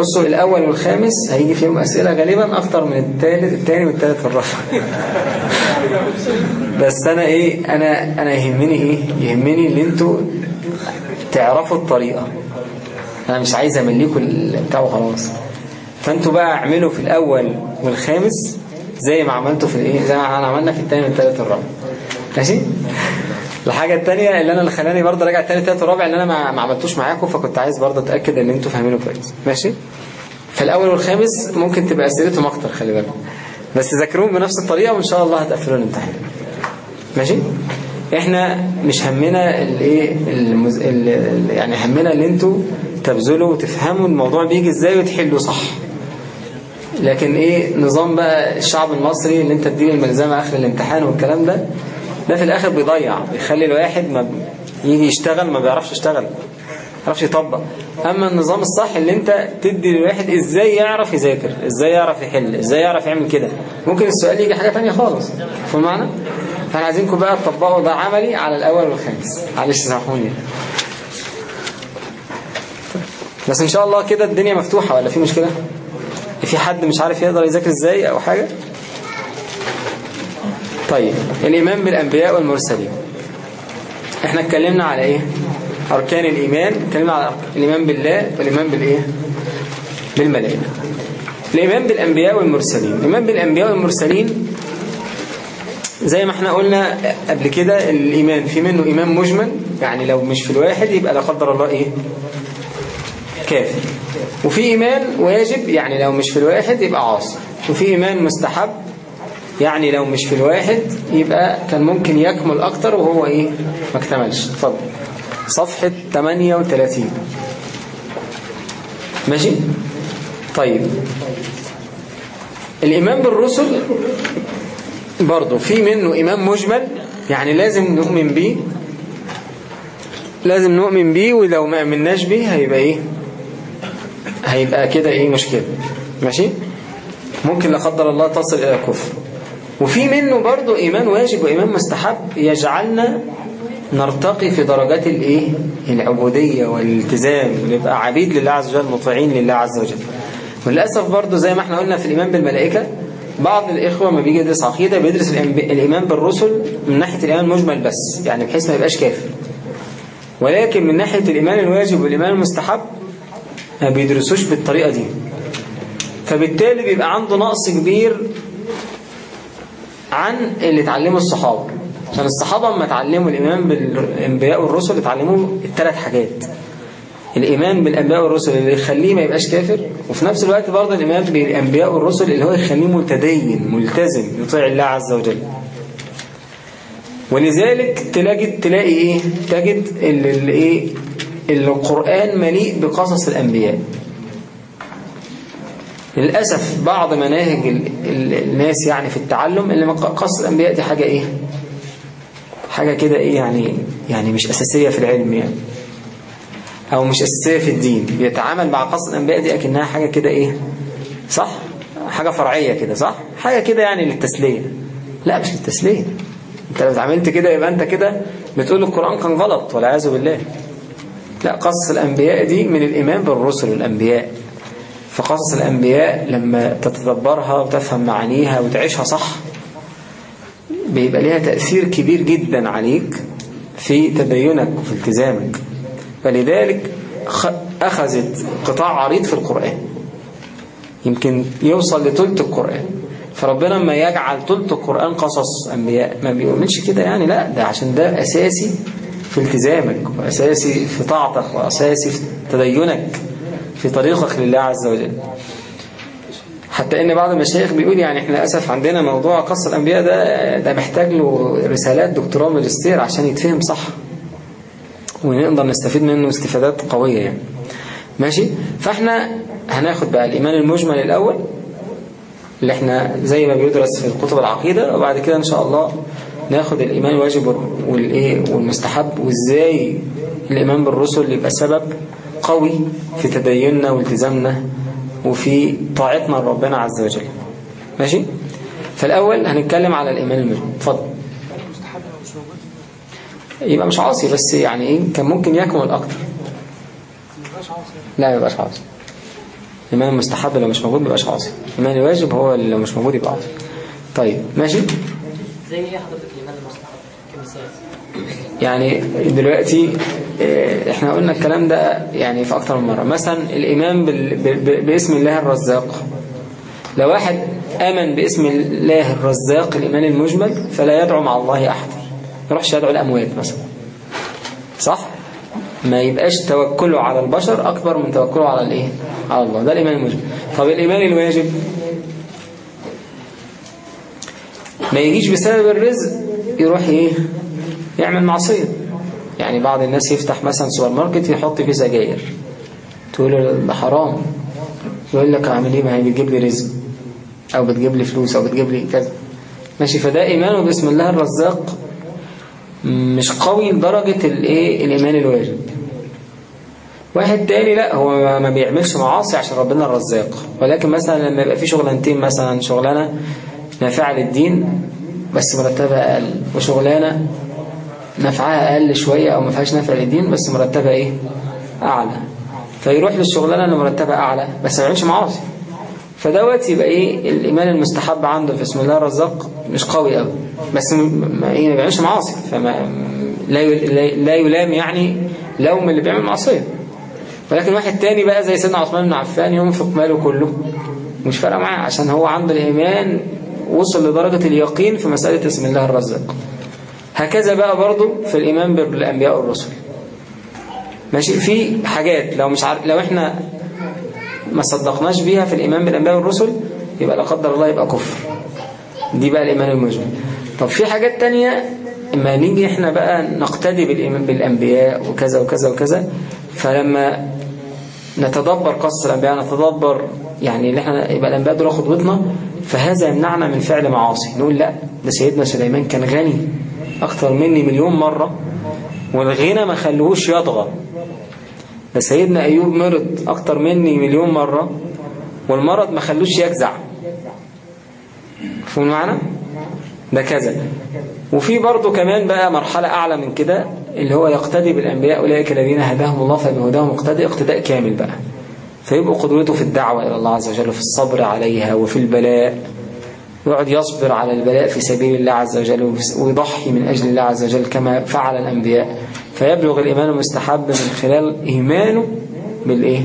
بصوا الأول والخامس هيجي فيهم أسئلة غالبا أكتر من التالت التاني والتالت والرابع. بس أنا إيه أنا أنا يهمني إيه؟ يهمني اللي أنتوا تعرفوا الطريقة. أنا مش عايز أمليكوا البتاع وخلاص. فأنتوا بقى اعملوا في الأول والخامس زي ما عملتوا في الإيه؟ زي ما عملنا في التاني والتالت والرابع. ماشي؟ الحاجة التانية اللي أنا اللي خلاني برضه راجع التاني التالت والرابع اللي أنا ما, عملتوش معاكم فكنت عايز برضه أتأكد إن أنتوا فاهمينه كويس. ماشي؟ فالاول والخامس ممكن تبقى أسئلتهم أكتر خلي بالك بس ذاكروهم بنفس الطريقة وإن شاء الله هتقفلوا الامتحان. ماشي؟ إحنا مش همنا الإيه المز... ال... يعني همنا إن أنتوا تبذلوا وتفهموا الموضوع بيجي إزاي وتحلوا صح. لكن إيه نظام بقى الشعب المصري اللي أنت تديله الملزمة آخر الامتحان والكلام ده ده في الآخر بيضيع بيخلي الواحد ما يجي يشتغل ما بيعرفش يشتغل ما بيعرفش يطبق. أما النظام الصح اللي أنت تدي للواحد إزاي يعرف يذاكر إزاي يعرف يحل إزاي يعرف يعمل كده. ممكن السؤال يجي حاجة تانية خالص. في المعنى فإحنا عايزينكم بقى تطبقوا ده عملي على الأول والخامس. معلش سامحوني. بس إن شاء الله كده الدنيا مفتوحة ولا في مشكلة؟ في حد مش عارف يقدر يذاكر إزاي أو حاجة؟ طيب الإيمان بالأنبياء والمرسلين. إحنا اتكلمنا على إيه؟ أركان الإيمان اتكلمنا على الإيمان بالله والإيمان بالإيه؟ بالملائكة. الإيمان بالأنبياء والمرسلين. الإيمان بالأنبياء والمرسلين زي ما إحنا قلنا قبل كده الإيمان في منه إيمان مجمل يعني لو مش في الواحد يبقى لا قدر الله إيه؟ كافر وفي إيمان واجب يعني لو مش في الواحد يبقى عاصي. وفي إيمان مستحب يعني لو مش في الواحد يبقى كان ممكن يكمل أكتر وهو إيه؟ ما اكتملش. اتفضل. صفحة 38 ماشي؟ طيب. الإيمان بالرسل برضه في منه إيمان مجمل يعني لازم نؤمن بيه. لازم نؤمن بيه ولو ما أمناش بيه هيبقى إيه؟ هيبقى كده إيه مشكلة. ماشي؟ ممكن لا قدر الله تصل إلى الكفر. وفي منه برضه إيمان واجب وإيمان مستحب يجعلنا نرتقي في درجات الإيه؟ العبودية والالتزام نبقى عبيد لله عز وجل مطيعين لله عز وجل. وللأسف برضه زي ما إحنا قلنا في الإيمان بالملائكة بعض الإخوة ما بيجي يدرس عقيدة بيدرس الإيمان بالرسل من ناحية الإيمان مجمل بس يعني بحيث ما يبقاش كافر. ولكن من ناحية الإيمان الواجب والإيمان المستحب ما بيدرسوش بالطريقة دي. فبالتالي بيبقى عنده نقص كبير عن اللي اتعلمه الصحابة. عشان الصحابة لما اتعلموا الإيمان بالأنبياء والرسل اتعلموا الثلاث حاجات. الإيمان بالأنبياء والرسل اللي يخليه ما يبقاش كافر وفي نفس الوقت برضه الإيمان بالأنبياء والرسل اللي هو يخليه متدين ملتزم يطيع الله عز وجل. ولذلك تلاقي تلاقي إيه؟ تجد اللي إيه؟ القرآن مليء بقصص الأنبياء. للأسف بعض مناهج ال- ال- الناس يعني في التعلم اللي قصص الأنبياء دي حاجة إيه؟ حاجة كده إيه يعني يعني مش أساسية في العلم يعني. أو مش أساسية في الدين. بيتعامل مع قصص الأنبياء دي أكنها حاجة كده إيه؟ صح؟ حاجة فرعية كده صح؟ حاجة كده يعني للتسلية. لا مش للتسلية. أنت لو اتعاملت كده يبقى أنت كده بتقول القرآن كان غلط والعياذ بالله. لا قصص الأنبياء دي من الإيمان بالرسل والأنبياء فقصص الأنبياء لما تتدبرها وتفهم معانيها وتعيشها صح بيبقى ليها تأثير كبير جدا عليك في تدينك وفي التزامك. فلذلك أخذت قطاع عريض في القرآن. يمكن يوصل لثلث القرآن. فربنا ما يجعل ثلث القرآن قصص أنبياء. ما بيقولش كده يعني لا ده عشان ده أساسي في التزامك وأساسي في طاعتك وأساسي في تدينك. في طريقك لله عز وجل. حتى إن بعض المشايخ بيقول يعني إحنا للأسف عندنا موضوع قصة الأنبياء ده ده محتاج له رسالات دكتوراه ماجستير عشان يتفهم صح. ونقدر نستفيد منه استفادات قوية يعني. ماشي؟ فإحنا هناخد بقى الإيمان المجمل الأول اللي إحنا زي ما بيدرس في الكتب العقيدة وبعد كده إن شاء الله ناخد الإيمان الواجب والإيه والمستحب وإزاي الإيمان بالرسل يبقى سبب قوي في تديننا والتزامنا وفي طاعتنا لربنا عز وجل. ماشي؟ فالأول هنتكلم على الإيمان المجمل اتفضل. يبقى مش عاصي بس يعني إيه كان ممكن يكمل أكتر. لا يبقاش عاصي. الإيمان المستحب لو مش موجود ميبقاش عاصي. الإيمان الواجب هو اللي مش موجود يبقى عاصي. طيب ماشي؟ زي إيه حضرتك الإيمان المستحب؟ يعني دلوقتي آه، إحنا قلنا الكلام ده يعني في أكتر من مرة. مثلا الإيمان باسم الله الرزاق. لو واحد آمن باسم الله الرزاق الإيمان المجمل فلا يدعو مع الله أحد. يروحش يدعو الأموات مثلا. صح؟ ما يبقاش توكله على البشر أكبر من توكله على الإيه؟ على الله. ده الإيمان المجمل. طب الإيمان الواجب؟ ما يجيش بسبب الرزق يروح إيه؟ يعمل معصية يعني بعض الناس يفتح مثلا سوبر ماركت يحط فيه سجاير. تقول له ده حرام. يقول لك اعمل إيه؟ ما هي بتجيب لي رزق. أو بتجيب لي فلوس أو بتجيب لي كذا. ماشي فده ايمانه باسم الله الرزاق مش قوي لدرجة الإيه؟ الإيمان الواجب واحد تاني لا هو ما بيعملش معاصي عشان ربنا الرزاق. ولكن مثلا لما يبقى في شغلانتين مثلا شغلانة نافعة للدين بس مرتبها أقل. وشغلانة نفعها أقل شوية أو ما فيهاش نفع للدين بس مرتبها إيه؟ أعلى. فيروح للشغلانة اللي مرتبها أعلى بس ما يعملش معاصي. فدوت يبقى إيه؟ الإيمان المستحب عنده في اسم الله الرزاق مش قوي قوي بس ما إيه؟ ما بيعملش معاصي. فما لا- لا يلام يعني لوم اللي بيعمل معصية. ولكن واحد تاني بقى زي سيدنا عثمان بن عفان ينفق ماله كله. مش فارقة معاه عشان هو عنده الإيمان وصل لدرجة اليقين في مسألة اسم الله الرزاق. هكذا بقى برضو في الإيمان بالأنبياء والرسل. ماشي؟ في حاجات لو مش عارف لو إحنا ما صدقناش بيها في الإيمان بالأنبياء والرسل يبقى لا قدر الله يبقى كفر. دي بقى الإيمان المجمل. طب في حاجات تانية؟ إما نيجي إحنا بقى نقتدي بالإيمان بالأنبياء وكذا وكذا وكذا فلما نتدبر قصص الأنبياء نتدبر يعني اللي إحنا يبقى الأنبياء دول خطوتنا فهذا يمنعنا من فعل معاصي. نقول لأ ده سيدنا سليمان كان غني أكتر مني مليون مرة والغنى ما خلوهوش يطغى. ده سيدنا أيوب مرض أكتر مني مليون مرة والمرض ما خلوش يجزع. فهموا معنا؟ ده كذا. وفي برضه كمان بقى مرحلة أعلى من كده اللي هو يقتدي بالأنبياء أولئك الذين هداهم الله فبهداهم مقتدي اقتداء كامل بقى فيبقوا قدوته في الدعوة إلى الله عز وجل وفي الصبر عليها وفي البلاء ويقعد يصبر على البلاء في سبيل الله عز وجل ويضحي من أجل الله عز وجل كما فعل الأنبياء فيبلغ الإيمان المستحب من خلال إيمانه بالإيه؟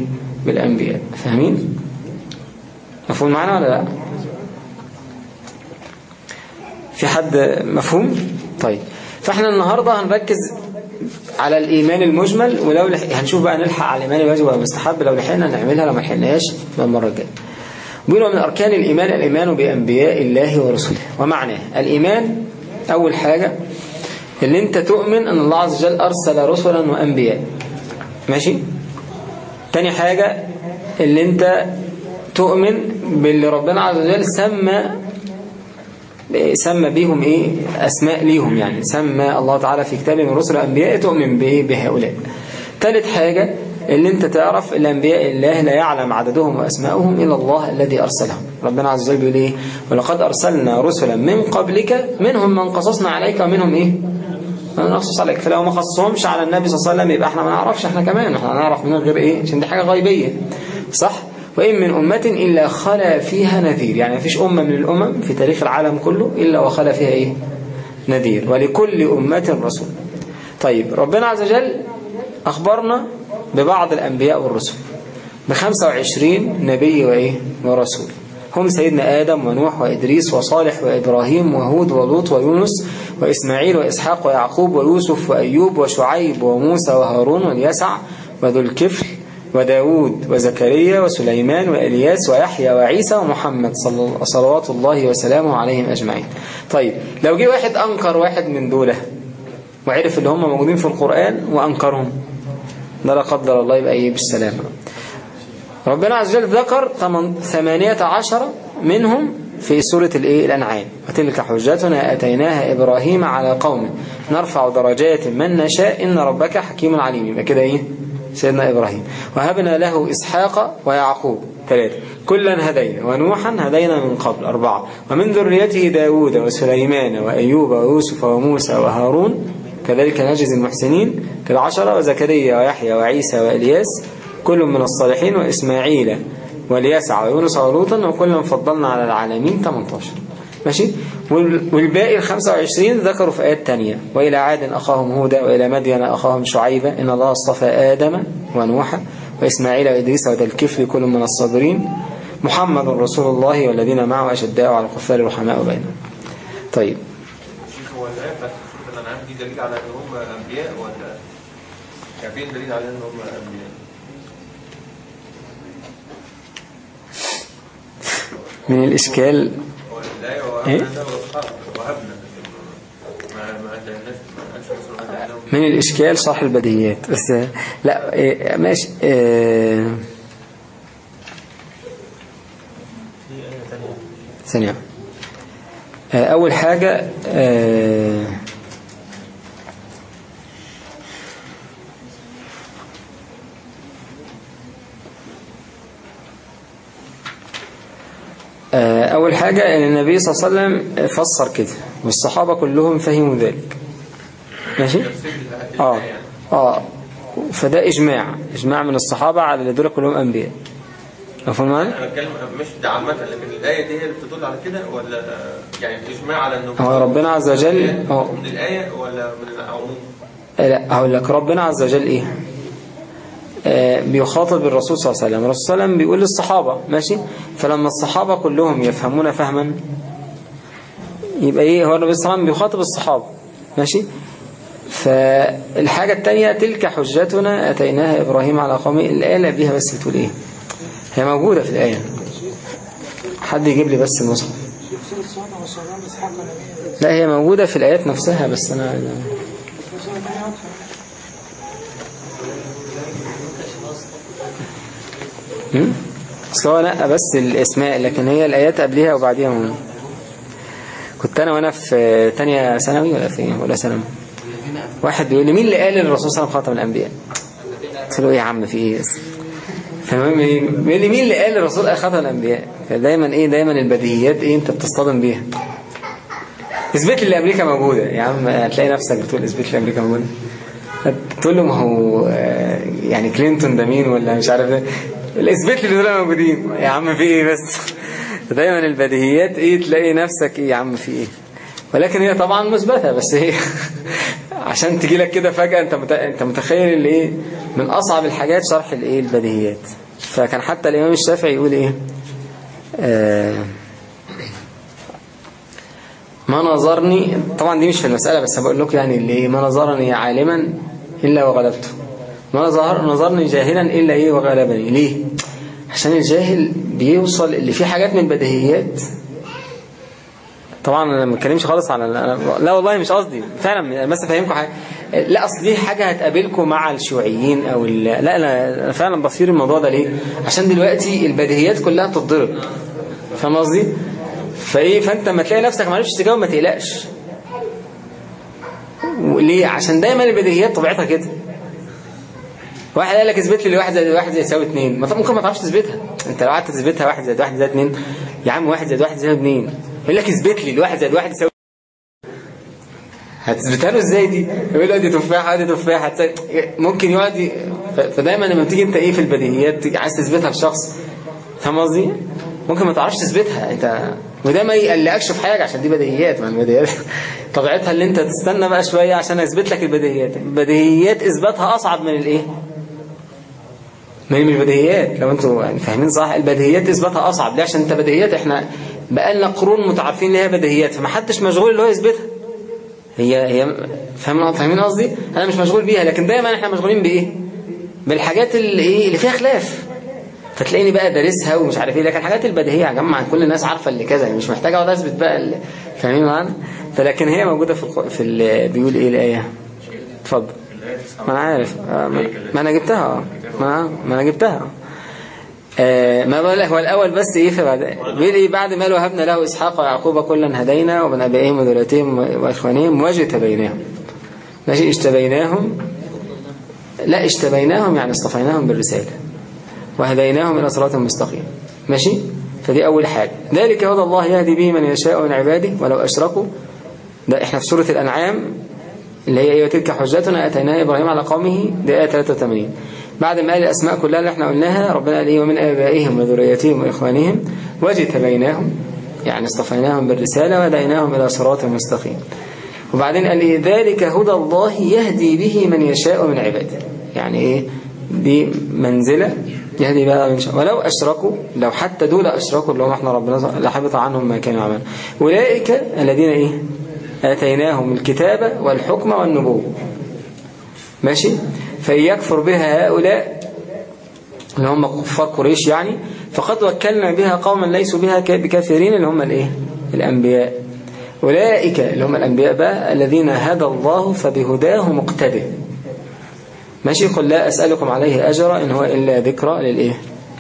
بالأنبياء فاهمين؟ مفهوم معنا ولا لا؟ في حد مفهوم؟ طيب فاحنا النهاردة هنركز على الإيمان المجمل ولو لح... هنشوف بقى نلحق على الإيمان الواجب والمستحب لو لحقنا نعملها لو ما لحقناش المرة الجاية بيقولوا من أركان الإيمان الإيمان بأنبياء الله ورسله ومعناه الإيمان أول حاجة اللي أنت تؤمن أن الله عز وجل أرسل رسلا وأنبياء. ماشي؟ تاني حاجة اللي أنت تؤمن باللي ربنا عز وجل سمى سمى بيهم إيه؟ أسماء ليهم يعني. سمى الله تعالى في كتابه من رسل الأنبياء تؤمن بايه بهؤلاء. ثالث حاجة اللي أنت تعرف الانبياء الله لا يعلم عددهم واسماءهم إلا الله الذي أرسلهم. ربنا عز وجل بيقول إيه؟ ولقد أرسلنا رسلا من قبلك منهم من قصصنا عليك ومنهم إيه؟ من نقصص عليك. فلو ما خصهمش على النبي صلى الله عليه وسلم يبقى إحنا ما نعرفش إحنا كمان. إحنا نعرف منهم غير إيه؟ عشان دي حاجة غيبية. صح؟ وإن من أمة إلا خلا فيها نذير. يعني مفيش أمة من الأمم في تاريخ العالم كله إلا وخلا فيها إيه؟ نذير. ولكل أمة رسول. طيب ربنا عز وجل أخبرنا ببعض الأنبياء والرسل ب 25 نبي وإيه؟ ورسول. هم سيدنا آدم ونوح وإدريس وصالح وإبراهيم وهود ولوط ويونس وإسماعيل وإسحاق ويعقوب ويوسف وأيوب وشعيب وموسى وهارون واليسع وذو الكفل وداود وزكريا وسليمان وإلياس ويحيى وعيسى ومحمد صلوات الله وسلامه عليهم أجمعين. طيب لو جه واحد أنكر واحد من دولة وعرف اللي هم موجودين في القرآن وأنكرهم ده لا قدر الله يبقى إيه بالسلامة. ربنا عز وجل ذكر ثمانية عشر منهم في سورة الإيه؟ الأنعام. وتلك حجتنا أتيناها إبراهيم على قومه. نرفع درجات من نشاء إن ربك حكيم عليم. يبقى كده إيه؟ سيدنا إبراهيم. وهبنا له إسحاق ويعقوب. ثلاثة كلا هدينا. ونوحا هدينا من قبل. أربعة. ومن ذريته داود وسليمان وأيوب ويوسف وموسى وهارون. كذلك نجزي المحسنين. عشرة وزكريا ويحيى وعيسى وإلياس. كل من الصالحين وإسماعيل واليسع ويونس ولوطا. وكلا فضلنا على العالمين. 18 ماشي؟ وال- والباقي ال 25 ذكروا في آيات تانية. وإلى عاد أخاهم هودا وإلى مدين أخاهم شعيبا. إن الله اصطفى آدم ونوحا وإسماعيل وإدريس وذا الكفل كل من الصابرين. محمد رسول الله والذين معه أشداء على الكفار رحماء بينهم. طيب. شيخ هو الآية بتاعت سورة الأنعام دي دليل على إن هم أنبياء ولا دليل على إن هم أنبياء؟ من الإشكال إيه؟ من الإشكال صح البديهيات. بس لا إيه، ماشي إيه، ثانية. أول حاجة آه، أول حاجة أن النبي صلى الله عليه وسلم فسر كده والصحابة كلهم فهموا ذلك. ماشي؟ آه. آه. فده إجماع إجماع من الصحابة على اللي دول كلهم أنبياء. مفهوم معايا؟ أنا بتكلم مش ده عامة لكن الآية دي هي اللي بتدل على كده ولا يعني إجماع على إنه هو ربنا عز وجل آه. من الآية ولا من العموم؟ لا هقول لك ربنا عز وجل آه بيخاطب الرسول صلى الله عليه وسلم. الرسول صلى الله عليه وسلم بيقول للصحابة ماشي؟ فلما الصحابة كلهم يفهمون فهما يبقى إيه؟ هو النبي صلى الله عليه وسلم بيخاطب الصحابة ماشي؟ فالحاجة التانية تلك حجتنا أتيناها إبراهيم على قومه. الآية اللي قبلها بس بتقول إيه؟ هي موجودة في الآية. حد يجيب لي بس المصحف؟ لا هي موجودة في الآيات نفسها بس أنا أصل هو نقى بس الأسماء لكن هي الآيات قبلها وبعديها موجودة. كنت أنا وأنا في تانية ثانوي ولا في ولا ثانوي. واحد بيقول لي مين اللي قال للرسول صلى الله عليه وسلم خاتم الأنبياء؟ قلت له إيه يا عم في إيه بس؟ فالمهم إيه بيقول لي مين اللي قال للرسول قال خاتم الأنبياء؟ فدايما إيه دايما البديهيات إيه أنت بتصطدم بيها. اثبت لي أمريكا موجودة. يا عم هتلاقي نفسك بتقول اثبت لي أمريكا موجودة. تقول له ما هو آه، يعني كلينتون ده مين ولا مش عارف إيه؟ الاثبت لي دول موجودين. يا عم في إيه بس؟ دايما البديهيات إيه تلاقي نفسك إيه يا عم في إيه؟ ولكن هي طبعا مثبتة بس هي عشان تجي لك كده فجأة أنت. أنت متخيل اللي إيه؟ من أصعب الحاجات شرح الايه البديهيات. فكان حتى الإمام الشافعي يقول إيه؟ آه ما نظرني طبعا دي مش في المسألة بس بقول لكم يعني اللي إيه، ما نظرني عالما إلا وغلبته. ما نظر نظرني جاهلا إلا إيه وغلبني ليه؟ عشان الجاهل بيوصل اللي فيه حاجات من البديهيات طبعا أنا ما بتكلمش خالص على أنا لا والله مش قصدي. فعلا بس أفهمكم حاجة. لا أصل دي حاجة هتقابلكم مع الشيوعيين أو ال... لا لا أنا فعلا بصير الموضوع ده ليه؟ عشان دلوقتي البديهيات كلها بتتضرب فاهم قصدي؟ فإيه فأنت لما تلاقي نفسك ما عرفتش تجاوب ما تقلقش. ليه؟ عشان دايما البديهيات طبيعتها كده. واحد قال لك اثبت لي واحد زائد واحد يساوي طب ممكن ما تعرفش تثبتها. انت لو قعدت تثبتها واحد زائد واحد زائد اتنين يا عم واحد زائد واحد يساوي اتنين. يقول لك اثبت لي الواحد زائد واحد يساوي هتثبتها له إزاي دي؟ يقول له دي تفاحة دي تفاحة. هتساوي- ممكن يقعد فدايما لما بتيجي انت إيه في البديهيات عايز تثبتها لشخص. فاهم قصدي؟ ممكن ما تعرفش تثبتها. انت وده ما يقلقكش في حاجة عشان دي بديهيات. ما البديهيات طبيعتها اللي انت تستنى بقى شوية عشان اثبت لك البديهيات. البديهيات اثباتها اصعب من الايه؟ ما هي مش بديهيات لو أنتوا يعني فاهمين صح البديهيات اثباتها أصعب. ليه؟ عشان انت بديهيات. إحنا بقالنا قرون متعارفين ان هي بديهيات. فما حدش مشغول اللي هو يثبتها. هي هي فاهم فاهمين قصدي؟ أنا مش مشغول بيها لكن دايما إحنا مشغولين بإيه؟ بالحاجات اللي إيه اللي فيها خلاف. فتلاقيني بقى دارسها ومش عارف إيه. لكن الحاجات البديهية يا جماعة كل الناس عارفة اللي كذا يعني مش محتاج أقعد أثبت بقى ال- فاهمين معانا؟ فلكن هي موجودة في في بيقول إيه الآية؟ اتفضل. ما أنا عارف. آه، ما ما أنا جبتها. ما ما أنا جبتها. آه، ما بقول لك هو الأول بس إيه فبعد بيقول إيه بعد ما وهبنا له إسحاق ويعقوب كلا هدينا ومن ابائهم وذريتهم وإخوانهم واجتبيناهم ماشي اجتبيناهم. لا اجتبيناهم يعني اصطفيناهم بالرسالة. وهديناهم إلى صراط مستقيم. ماشي؟ فدي أول حاجة. ذلك هدى الله يهدي به من يشاء من عباده ولو أشركوا. ده إحنا في سورة الأنعام. اللي هي أيوة تلك حجتنا أتيناها إبراهيم على قومه دي آية 83 بعد ما قال الأسماء كلها اللي إحنا قلناها ربنا قال إيه ومن آبائهم وذريتهم وإخوانهم واجتبيناهم يعني اصطفيناهم بالرسالة وهديناهم إلى صراط مستقيم. وبعدين قال إيه ذلك هدى الله يهدي به من يشاء من عباده. يعني إيه؟ دي منزلة يهدي بها من شاء ولو أشركوا لو حتى دول أشركوا اللي هم إحنا ربنا لحبط عنهم ما كانوا يعملون. أولئك الذين إيه؟ آتيناهم الكتاب والحكم والنبوة. ماشي؟ فإن يكفر بها هؤلاء اللي هم كفار قريش يعني فقد وكلنا بها قوما ليسوا بها بكافرين اللي هم الإيه؟ الأنبياء. أولئك اللي هم الأنبياء بقى الذين هدى الله فبهداه مقتده ماشي؟ قل لا أسألكم عليه أجرا إن هو إلا ذكرى للإيه؟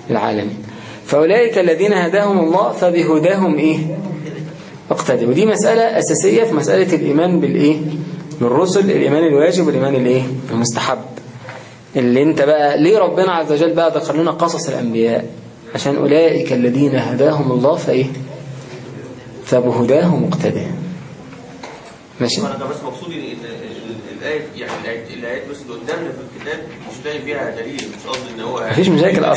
للعالمين. فأولئك الذين هداهم الله فبهداهم إيه؟ اقتدوا ودي مسألة أساسية في مسألة الإيمان بالإيه؟ بالرسل الإيمان الواجب والإيمان الإيه؟ المستحب. اللي أنت بقى ليه ربنا عز وجل بقى ذكر لنا قصص الأنبياء؟ عشان أولئك الذين هداهم الله فإيه؟ فبهداه مقتدى ماشي؟ أنا بس مقصودي إن ال- الآية يعني الآيات بس اللي قدامنا في الكتاب مش لاقي فيها دليل مش قصدي إن هو مفيش مشاكل كده.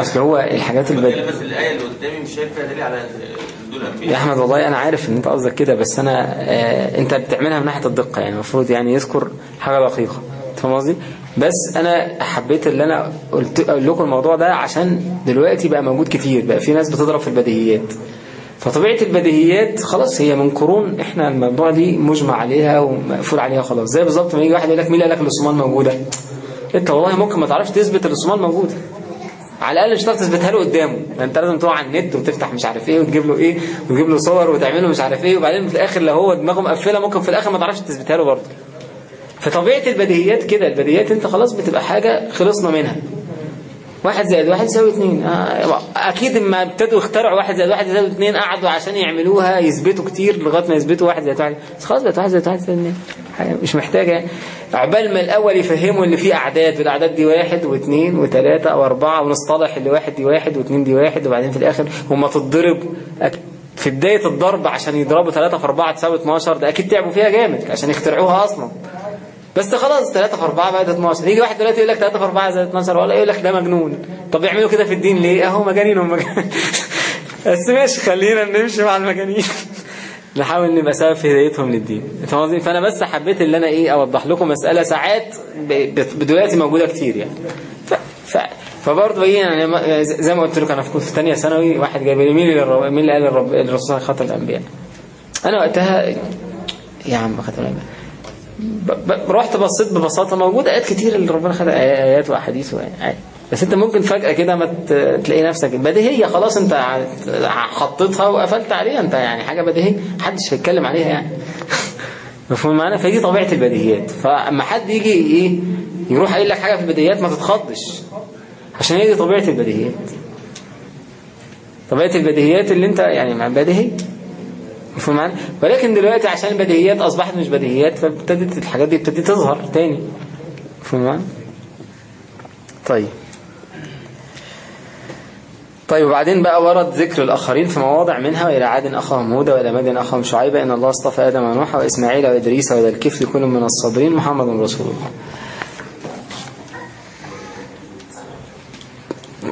أصل هو الحاجات البديهية بس الآية اللي قدامي مش شايف فيها دليل على يا أحمد والله أنا عارف إن أنت قصدك كده بس أنا آه أنت بتعملها من ناحية الدقة يعني المفروض يعني يذكر حاجة دقيقة. فاهم قصدي؟ بس أنا حبيت اللي أنا قلت أقول لكم الموضوع ده عشان دلوقتي بقى موجود كتير بقى في ناس بتضرب في البديهيات. فطبيعة البديهيات خلاص هي من قرون إحنا الموضوع دي مجمع عليها ومقفول عليها خلاص. زي بالظبط ما يجي واحد يقول لك مين قال لك الصومال موجودة؟ أنت والله ممكن ما تعرفش تثبت إن الصومال موجودة. على الأقل مش تثبتها له قدامه. أنت لازم تروح على النت وتفتح مش عارف إيه وتجيب له إيه وتجيب له صور وتعمل له مش عارف إيه وبعدين في الآخر لو هو دماغه مقفلة ممكن في الآخر ما تعرفش تثبتها له برضه. فطبيعة البديهيات كده البديهيات أنت خلاص بتبقى حاجة خلصنا منها. واحد زائد واحد يساوي اتنين. آه، أكيد اما ابتدوا يخترعوا واحد زائد واحد يساوي اتنين قعدوا عشان يعملوها يثبتوا كتير لغاية ما يثبتوا واحد زائد واحد. بس خلاص بقت واحد زائد واحد يساوي حاجة مش محتاجة. يعني عقبال ما الأول يفهموا اللي فيه أعداد والأعداد دي واحد واثنين وثلاثة أو أربعة ونصطلح اللي واحد دي واحد واثنين دي واحد وبعدين في الآخر هما تتضرب. في بداية الضرب عشان يضربوا ثلاثة في أربعة تساوي 12 ده أكيد تعبوا فيها جامد عشان يخترعوها أصلا. بس خلاص 3 في 4 بقت 12 يجي واحد دلوقتي يقول لك 3 في 4 زائد 12 ولا يقول لك ده مجنون. طب يعملوا كده في الدين ليه؟ أهو مجانين هم. مجانين بس ماشي خلينا نمشي مع المجانين. نحاول نبقى سبب في هدايتهم للدين. فاهم قصدي؟ فأنا بس حبيت إن أنا إيه أوضح لكم مسألة ساعات دلوقتي موجودة كتير يعني. ف... ف... فبرضه إيه يعني زي ما قلت لكم أنا في في ثانية ثانوي واحد جايب لي مين اللي الرب- مين اللي قال الرب... الرسول خاتم الأنبياء؟ أنا وقتها يا عم خاتم الأنبياء. ب... ب... رحت بصيت ببساطة موجود آيات كتير اللي ربنا خد آيات وأحاديث يعني بس انت ممكن فجأة كده ما تلاقي نفسك بديهية خلاص انت حطيتها وقفلت عليها انت يعني حاجة بديهية محدش هيتكلم عليها يعني. مفهوم معانا؟ فدي طبيعة البديهيات. فأما حد يجي إيه يروح قايل لك حاجة في البديهيات ما تتخضش. عشان هي دي طبيعة البديهيات. طبيعة البديهيات اللي انت يعني مع بديهي. مفهوم معانا؟ ولكن دلوقتي عشان البديهيات أصبحت مش بديهيات فابتدت الحاجات دي ابتدت تظهر تاني. مفهوم معانا؟ طيب. طيب وبعدين بقى ورد ذكر الآخرين في مواضع منها وإلى عاد أخاهم هودا وإلى مدين أخاهم شعيبة إن الله اصطفى آدم ونوح وإسماعيل وإدريس وإلى الكفل كل من الصابرين محمد رسول الله.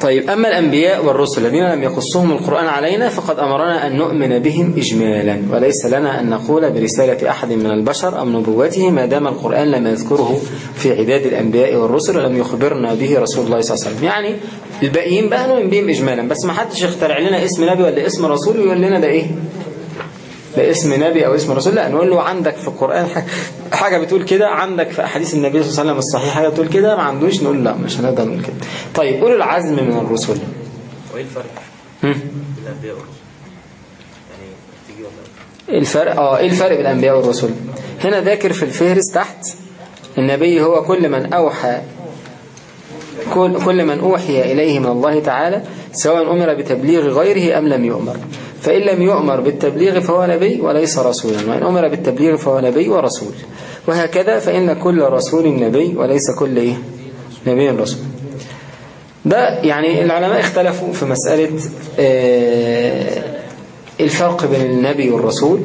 طيب أما الأنبياء والرسل الذين لم يقصهم القرآن علينا فقد أمرنا أن نؤمن بهم إجمالا وليس لنا أن نقول برسالة أحد من البشر أم نبوته ما دام القرآن لم يذكره في عداد الأنبياء والرسل ولم يخبرنا به رسول الله صلى الله عليه وسلم. يعني الباقيين بقى نؤمن بهم إجمالا. بس ما حدش يخترع لنا اسم نبي ولا اسم رسول ويقول لنا ده إيه؟ ده اسم نبي أو اسم رسول. لا نقول له عندك في القرآن حاجة بتقول كده عندك في أحاديث النبي صلى الله عليه وسلم الصحيحة حاجة بتقول كده ما عندوش نقول لا مش هنقدر نقول كده. طيب قولوا العزم من الرسل. وإيه الفرق؟ الأنبياء والرسل. يعني الفرق آه إيه الفرق بين الأنبياء والرسل؟ هنا ذاكر في الفهرس تحت النبي هو كل من أوحى كل, كل من أوحي اليه من الله تعالى سواء أمر بتبليغ غيره أم لم يؤمر. فإن لم يؤمر بالتبليغ فهو نبي وليس رسولا وإن أمر بالتبليغ فهو نبي ورسول. وهكذا فإن كل رسول نبي وليس كل إيه؟ نبي رسول. ده يعني العلماء اختلفوا في مسألة آه، الفرق بين النبي والرسول.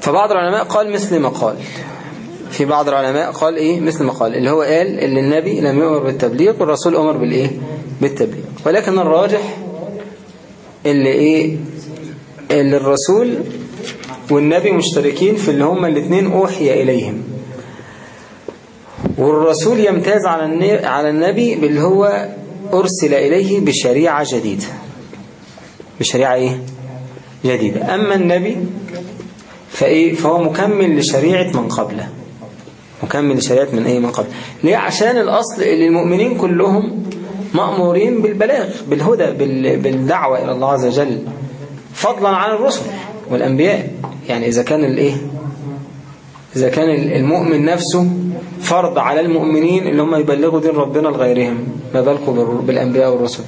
فبعض العلماء قال مثل ما قال. في بعض العلماء قال إيه؟ مثل ما قال اللي هو قال اللي النبي لم يؤمر بالتبليغ والرسول أمر بالإيه؟ بالتبليغ. ولكن الراجح اللي إيه؟ اللي الرسول والنبي مشتركين في اللي هما الاثنين أوحي إليهم. والرسول يمتاز على على النبي باللي هو أرسل إليه بشريعة جديدة. بشريعة إيه؟ جديدة. أما النبي فإيه؟ فهو مكمل لشريعة من قبله. مكمل لشريعة من إيه من قبل. ليه؟ عشان الأصل اللي المؤمنين كلهم مأمورين بالبلاغ بالهدى بال- بالدعوة إلى الله عز وجل فضلا عن الرسل والأنبياء. يعني إذا كان الايه إذا كان المؤمن نفسه فرض على المؤمنين اللي هم يبلغوا دين ربنا لغيرهم ما بالكم بال- بالأنبياء والرسل.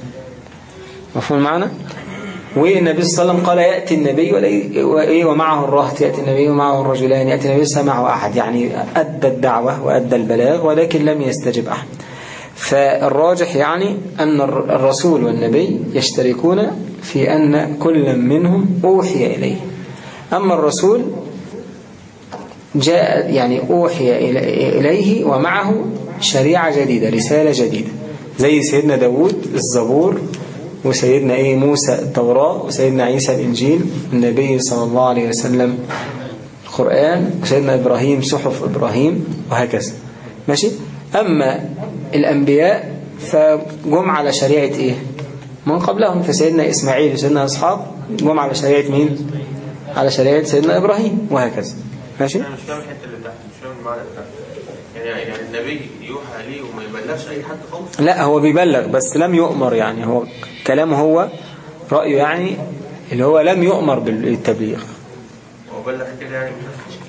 مفهوم المعنى والنبي صلى الله عليه وسلم قال يأتي النبي ومعه الرهط يأتي النبي ومعه الرجلان يأتي النبي معه أحد. يعني أدى الدعوة وأدى البلاغ ولكن لم يستجب أحد. فالراجح يعني أن الر- الرسول والنبي يشتركون في أن كل منهم أوحي إليه. أما الرسول جاء يعني أوحي إليه ومعه شريعة جديدة رسالة جديدة. زي سيدنا داود الزبور وسيدنا إيه موسى التوراة وسيدنا عيسى الإنجيل النبي صلى الله عليه وسلم القرآن وسيدنا إبراهيم صحف إبراهيم وهكذا. ماشي؟ أما الأنبياء فجم على شريعة إيه؟ من قبلهم فسيدنا إسماعيل وسيدنا إسحاق جم على شريعة مين؟ على شريعة سيدنا إبراهيم وهكذا. ماشي؟ مش فاهم الحتة اللي تحت مش فاهم المعنى اللي تحت يعني النبي يوحى ليه وما يبلغش أي حد خالص. لا هو بيبلغ بس لم يؤمر يعني. هو كلامه هو رأيه يعني اللي هو لم يؤمر بالتبليغ. كده يعني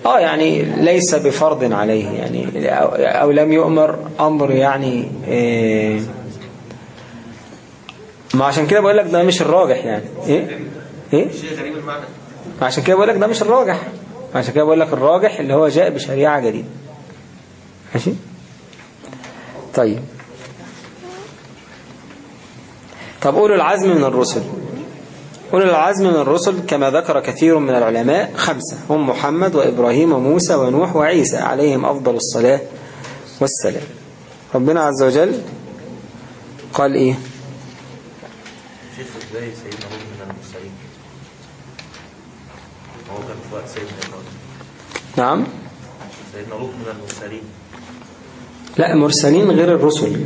آه يعني ليس بفرض عليه يعني. أو, أو لم يؤمر أمر يعني إيه ما عشان كده بقول لك ده مش الراجح يعني. إيه؟ إيه؟ شيء غريب المعنى. ما عشان كده بقول لك ده مش الراجح. عشان كده بقول لك الراجح اللي هو جاء بشريعة جديدة. ماشي؟ طيب. طب أولو العزم من الرسل. أولو العزم من الرسل كما ذكر كثير من العلماء خمسة. هم محمد وإبراهيم وموسى ونوح وعيسى عليهم أفضل الصلاة والسلام. ربنا عز وجل قال إيه؟ شيخ إزاي سيدنا من المرسلين هو كان في وقت سيدنا نعم. سيدنا لوط من المرسلين لا مرسلين غير الرسل.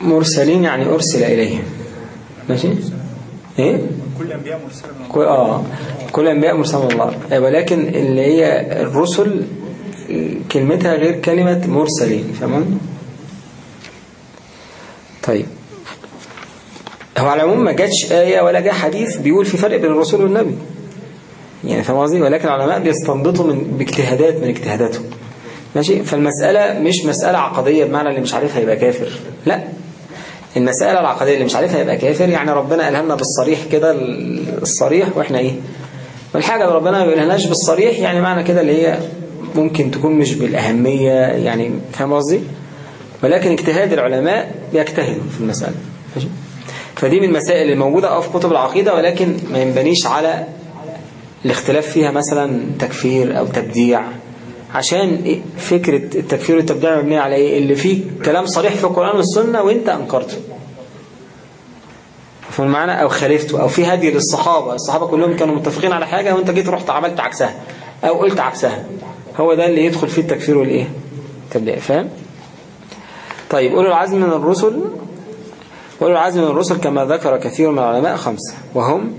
مرسلين يعني أرسل إليهم. ماشي؟ إيه؟ كل من كل آه كل أنبياء مرسل من الله. آه، ولكن اللي هي الرسل كلمتها غير كلمة مرسلين فاهمون طيب. هو على العموم ما جاتش آية ولا جاء حديث بيقول في فرق بين الرسول والنبي. يعني فاهم قصدي؟ ولكن العلماء بيستنبطوا من باجتهادات من اجتهاداتهم. ماشي؟ فالمسألة مش مسألة عقدية بمعنى اللي مش عارفها يبقى كافر. لا. المسألة العقدية اللي مش عارفها يبقى كافر يعني ربنا قالها لنا بالصريح كده الصريح وإحنا إيه؟ والحاجة اللي ربنا ما بيقولهاش بالصريح يعني معنى كده اللي هي ممكن تكون مش بالأهمية يعني فاهم قصدي؟ ولكن اجتهاد العلماء بيجتهدوا في المسألة. فدي من المسائل الموجودة أه في كتب العقيدة ولكن ما ينبنيش على الاختلاف فيها مثلا تكفير أو تبديع. عشان إيه؟ فكرة التكفير والتبديع مبنية على إيه؟ اللي فيه كلام صريح في القرآن والسنة وإنت أنكرته. مفهوم المعنى؟ أو خالفته أو في هدي للصحابة. الصحابة كلهم كانوا متفقين على حاجة وإنت جيت رحت عملت عكسها أو قلت عكسها. هو ده اللي يدخل فيه التكفير والإيه؟ التبديع. فاهم؟ طيب أولو العزم من الرسل. أولو العزم من الرسل كما ذكر كثير من العلماء خمسة وهم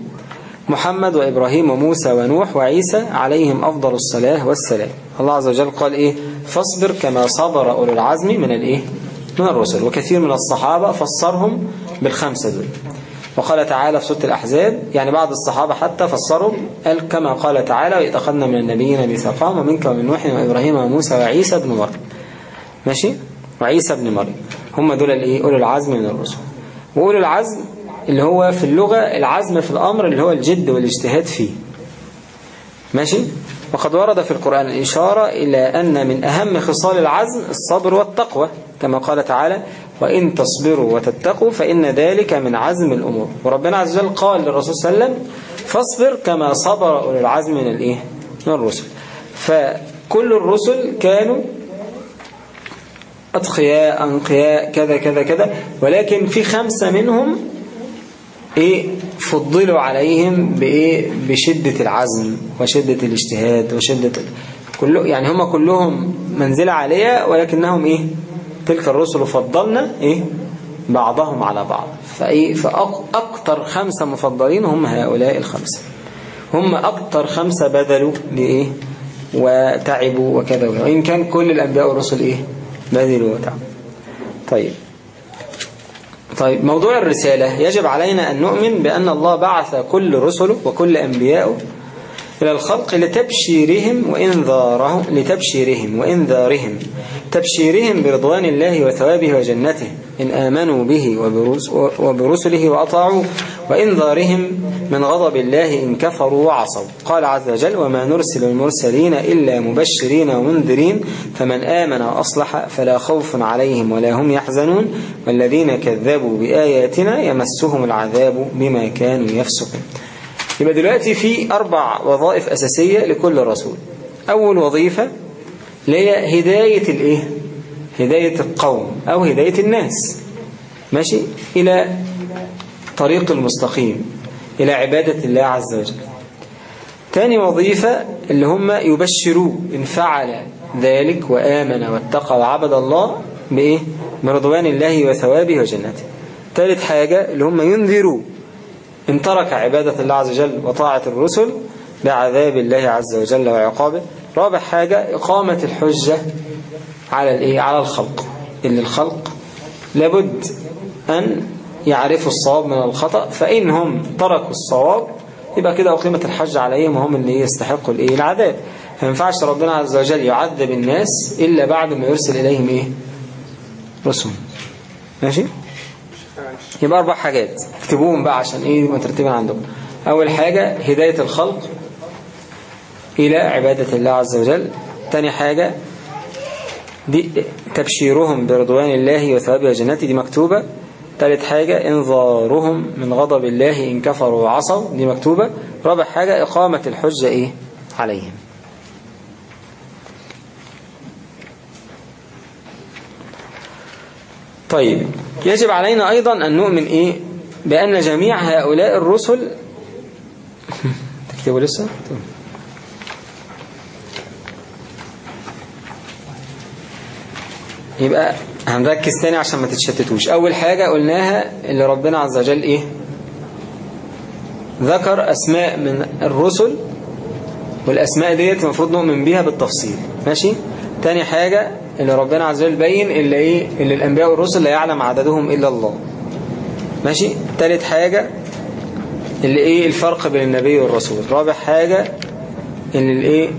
محمد وإبراهيم وموسى ونوح وعيسى عليهم أفضل الصلاة والسلام. الله عز وجل قال إيه؟ فاصبر كما صبر أولو العزم من الإيه؟ من الرسل. وكثير من الصحابة فسرهم بالخمسة دول. وقال تعالى في سورة الأحزاب يعني بعض الصحابة حتى فسرهم قال كما قال تعالى وإذ أخذنا من النبيين ميثاقهم ومنك ومن نوح وإبراهيم وموسى وعيسى بن مريم. ماشي؟ وعيسى بن مريم. هم دول الإيه؟ أولو العزم من الرسل. وأولو العزم اللي هو في اللغة العزم في الأمر اللي هو الجد والاجتهاد فيه. ماشي؟ وقد ورد في القرآن الإشارة إلى أن من أهم خصال العزم الصبر والتقوى كما قال تعالى وإن تصبروا وتتقوا فإن ذلك من عزم الأمور وربنا عز وجل قال للرسول صلى الله عليه وسلم فاصبر كما صبر أولي العزم من الإيه؟ من الرسل كل الرسل كانوا أتقياء أنقياء كذا كذا كذا ولكن في خمسة منهم إيه فضلوا عليهم بإيه؟ بشدة العزم وشدة الاجتهاد وشدة كله يعني هم كلهم منزلة عالية ولكنهم إيه؟ تلك الرسل فضلنا إيه؟ بعضهم على بعض. فإيه؟ فأكتر خمسة مفضلين هم هؤلاء الخمسة. هم أكتر خمسة بذلوا لإيه؟ وتعبوا وكذا. وإن كان كل الأنبياء والرسل إيه؟ بذلوا وتعبوا. طيب. طيب موضوع الرسالة. يجب علينا أن نؤمن بأن الله بعث كل رسله وكل أنبياءه إلى الخلق لتبشيرهم وإنذارهم لتبشيرهم وإنذارهم. تبشيرهم برضوان الله وثوابه وجنته. إن آمنوا به وبرس وبرسله وأطاعوا وإنذارهم من غضب الله إن كفروا وعصوا. قال عز وجل وما نرسل المرسلين إلا مبشرين ومنذرين فمن آمن وأصلح فلا خوف عليهم ولا هم يحزنون والذين كذبوا بآياتنا يمسهم العذاب بما كانوا يفسقون. يبقى دلوقتي في أربع وظائف أساسية لكل رسول. أول وظيفة هي هداية الإيه؟ هداية القوم أو هداية الناس. ماشي؟ إلى طريق المستقيم إلى عبادة الله عز وجل تاني وظيفة اللي هم يبشروا إن فعل ذلك وآمن واتقى وعبد الله بإيه؟ برضوان الله وثوابه وجنته ثالث حاجة اللي هم ينذروا إن ترك عبادة الله عز وجل وطاعة الرسل بعذاب الله عز وجل وعقابه رابع حاجة إقامة الحجة على الإيه؟ على الخلق اللي الخلق لابد أن يعرفوا الصواب من الخطأ فإنهم تركوا الصواب يبقى كده أقيمت الحج عليهم وهم اللي يستحقوا الإيه؟ العذاب. فما ينفعش ربنا عز وجل يعذب الناس إلا بعد ما يرسل إليهم إيه؟ رسل ماشي؟ يبقى أربع حاجات. اكتبوهم بقى عشان إيه؟ مترتبين عندكم. أول حاجة هداية الخلق إلى عبادة الله عز وجل. تاني حاجة دي تبشيرهم برضوان الله وثوابه وجنته دي مكتوبة. ثالث حاجة انظارهم من غضب الله إن كفروا وعصوا. دي مكتوبة. رابع حاجة إقامة الحجة إيه؟ عليهم. طيب يجب علينا أيضا أن نؤمن إيه؟ بأن جميع هؤلاء الرسل تكتبوا لسه؟ يبقى هنركز تاني عشان ما تتشتتوش. أول حاجة قلناها اللي ربنا عز وجل إيه؟ ذكر أسماء من الرسل والأسماء ديت المفروض نؤمن بيها بالتفصيل. ماشي؟ تاني حاجة اللي ربنا عز وجل بين اللي إيه؟ اللي الأنبياء والرسل لا يعلم عددهم إلا الله. ماشي؟ تالت حاجة اللي إيه؟ الفرق بين النبي والرسول. رابع حاجة اللي الإيه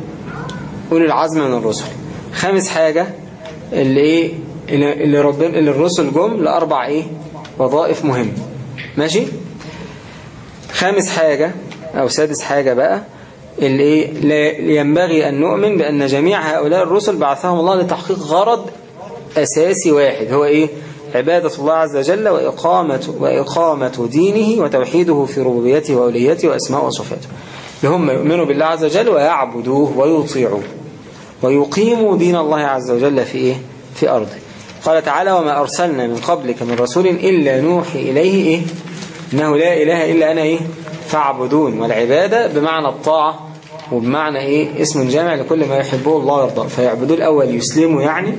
أولي العزم من الرسل. خامس حاجة اللي إيه؟ اللي ربنا اللي الرسل جم لأربع إيه؟ وظائف مهمة ماشي؟ خامس حاجة أو سادس حاجة بقى اللي إيه؟ ينبغي أن نؤمن بأن جميع هؤلاء الرسل بعثهم الله لتحقيق غرض أساسي واحد هو إيه؟ عبادة الله عز وجل وإقامة, وإقامة دينه وتوحيده في ربوبيته وأوليته وأسماء وصفاته. لهم يؤمنوا بالله عز وجل ويعبدوه ويطيعوه. ويقيموا دين الله عز وجل في إيه؟ في أرضه. قال تعالى وما أرسلنا من قبلك من رسول إلا نوحي إليه إيه؟ إنه لا إله إلا أنا إيه؟ فاعبدون والعبادة بمعنى الطاعة وبمعنى إيه؟ اسم جامع لكل ما يحبه الله ويرضاه فيعبدوا الأول يسلموا يعني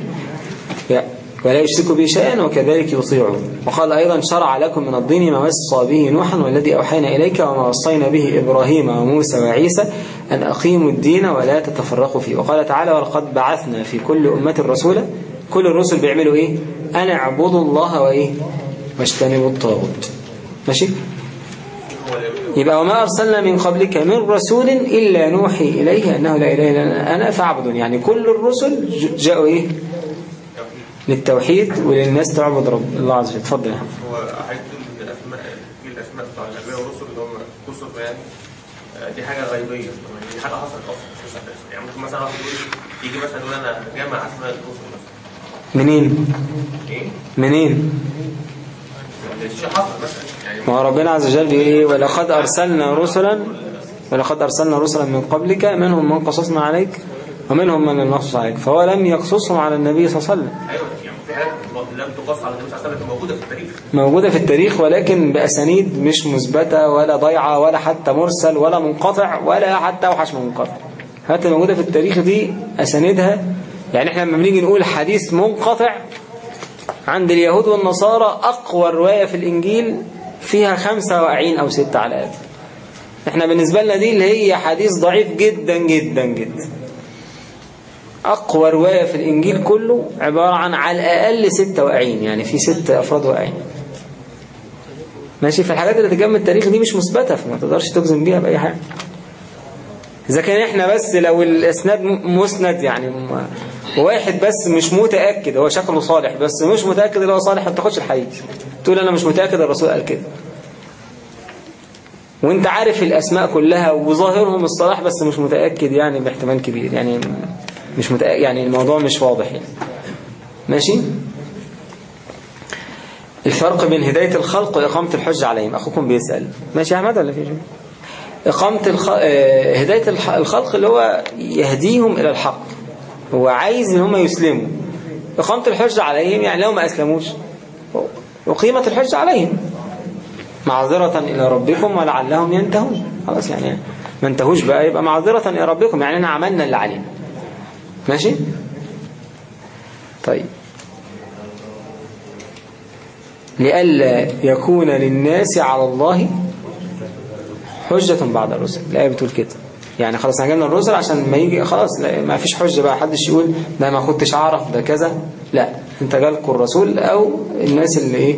ولا يشركوا به شيئا وكذلك يطيعوا وقال أيضا شرع لكم من الدين ما وصى به نوحا والذي أوحينا إليك وما وصينا به إبراهيم وموسى وعيسى أن أقيموا الدين ولا تتفرقوا فيه وقال تعالى ولقد بعثنا في كل أمة رسولا كل الرسل بيعملوا إيه؟ أنا اعبدوا الله وإيه؟ واجتنبوا الطاغوت. ماشي؟ يبقى وما أرسلنا من قبلك من رسول إلا نوحي إليه أنه لا إله إلا أنا فاعبدون يعني كل الرسل جاءوا إيه؟ للتوحيد وللناس تعبد رب الله عز وجل. اتفضل يا هو حتة الأسماء في الأسماء بتاع الانبياء والرسل اللي هم كسر يعني آه، دي حاجة غيبية. طبعا دي حاجة حصلت هتحصل. يعني ممكن مثلا واحد يقول يجي مثلا يقول أنا جامع أسماء الرسل مثلا. منين؟ إيه؟ منين؟ ما هو ربنا عز وجل بيقول إيه؟ ولقد أرسلنا رسلا ولقد أرسلنا رسلا من قبلك منهم من قصصنا عليك ومنهم من لم يقصص عليك فهو لم يقصصهم على النبي صلى الله عليه وسلم. أيوه يعني في حاجات لم تقص على النبي صلى الله عليه وسلم موجودة في التاريخ. موجودة في التاريخ ولكن بأسانيد مش مثبتة ولا ضيعة ولا حتى مرسل ولا منقطع ولا حتى أوحش من منقطع. حتى الموجودة في التاريخ دي أسانيدها يعني إحنا لما بنيجي نقول حديث منقطع عند اليهود والنصارى أقوى رواية في الإنجيل فيها خمسة وعين أو ستة على إحنا بالنسبة لنا دي اللي هي حديث ضعيف جدا جدا جدا. أقوى رواية في الإنجيل كله عبارة عن على الأقل ستة وعين يعني في ست أفراد وعين ماشي؟ في الحاجات اللي تجمع التاريخ دي مش مثبتة فما تقدرش تجزم بيها بأي حاجة. إذا كان إحنا بس لو الإسناد مسند يعني واحد بس مش متأكد هو شكله صالح بس مش متأكد اللي هو صالح ما تاخدش الحديث تقول أنا مش متأكد الرسول قال كده. وأنت عارف الأسماء كلها وظاهرهم الصلاح بس مش متأكد يعني باحتمال كبير. يعني مش متأكد يعني الموضوع مش واضح يعني. ماشي؟ الفرق بين هداية الخلق وإقامة الحجة عليهم. أخوكم بيسأل. ماشي يا أحمد ولا في شيء؟ إقامة. آه، هداية الخلق اللي هو يهديهم إلى الحق. هو عايز إن هم يسلموا. إقامة الحجة عليهم يعني لو ما أسلموش. وقيمة الحجة عليهم. معذرة إلى ربكم ولعلهم ينتهون. خلاص يعني ما انتهوش بقى يبقى معذرة إلى ربكم. يعني إحنا عملنا اللي علينا. ماشي؟ طيب. لئلا يكون للناس على الله حجة بعد الرسل الآية بتقول كده. يعني خلاص إحنا جبنا الرسل عشان ما يجي خلاص لا ما فيش حجة بقى. حدش يقول ده ما كنتش أعرف ده كذا. لا انت جالكوا الرسول أو الناس اللي إيه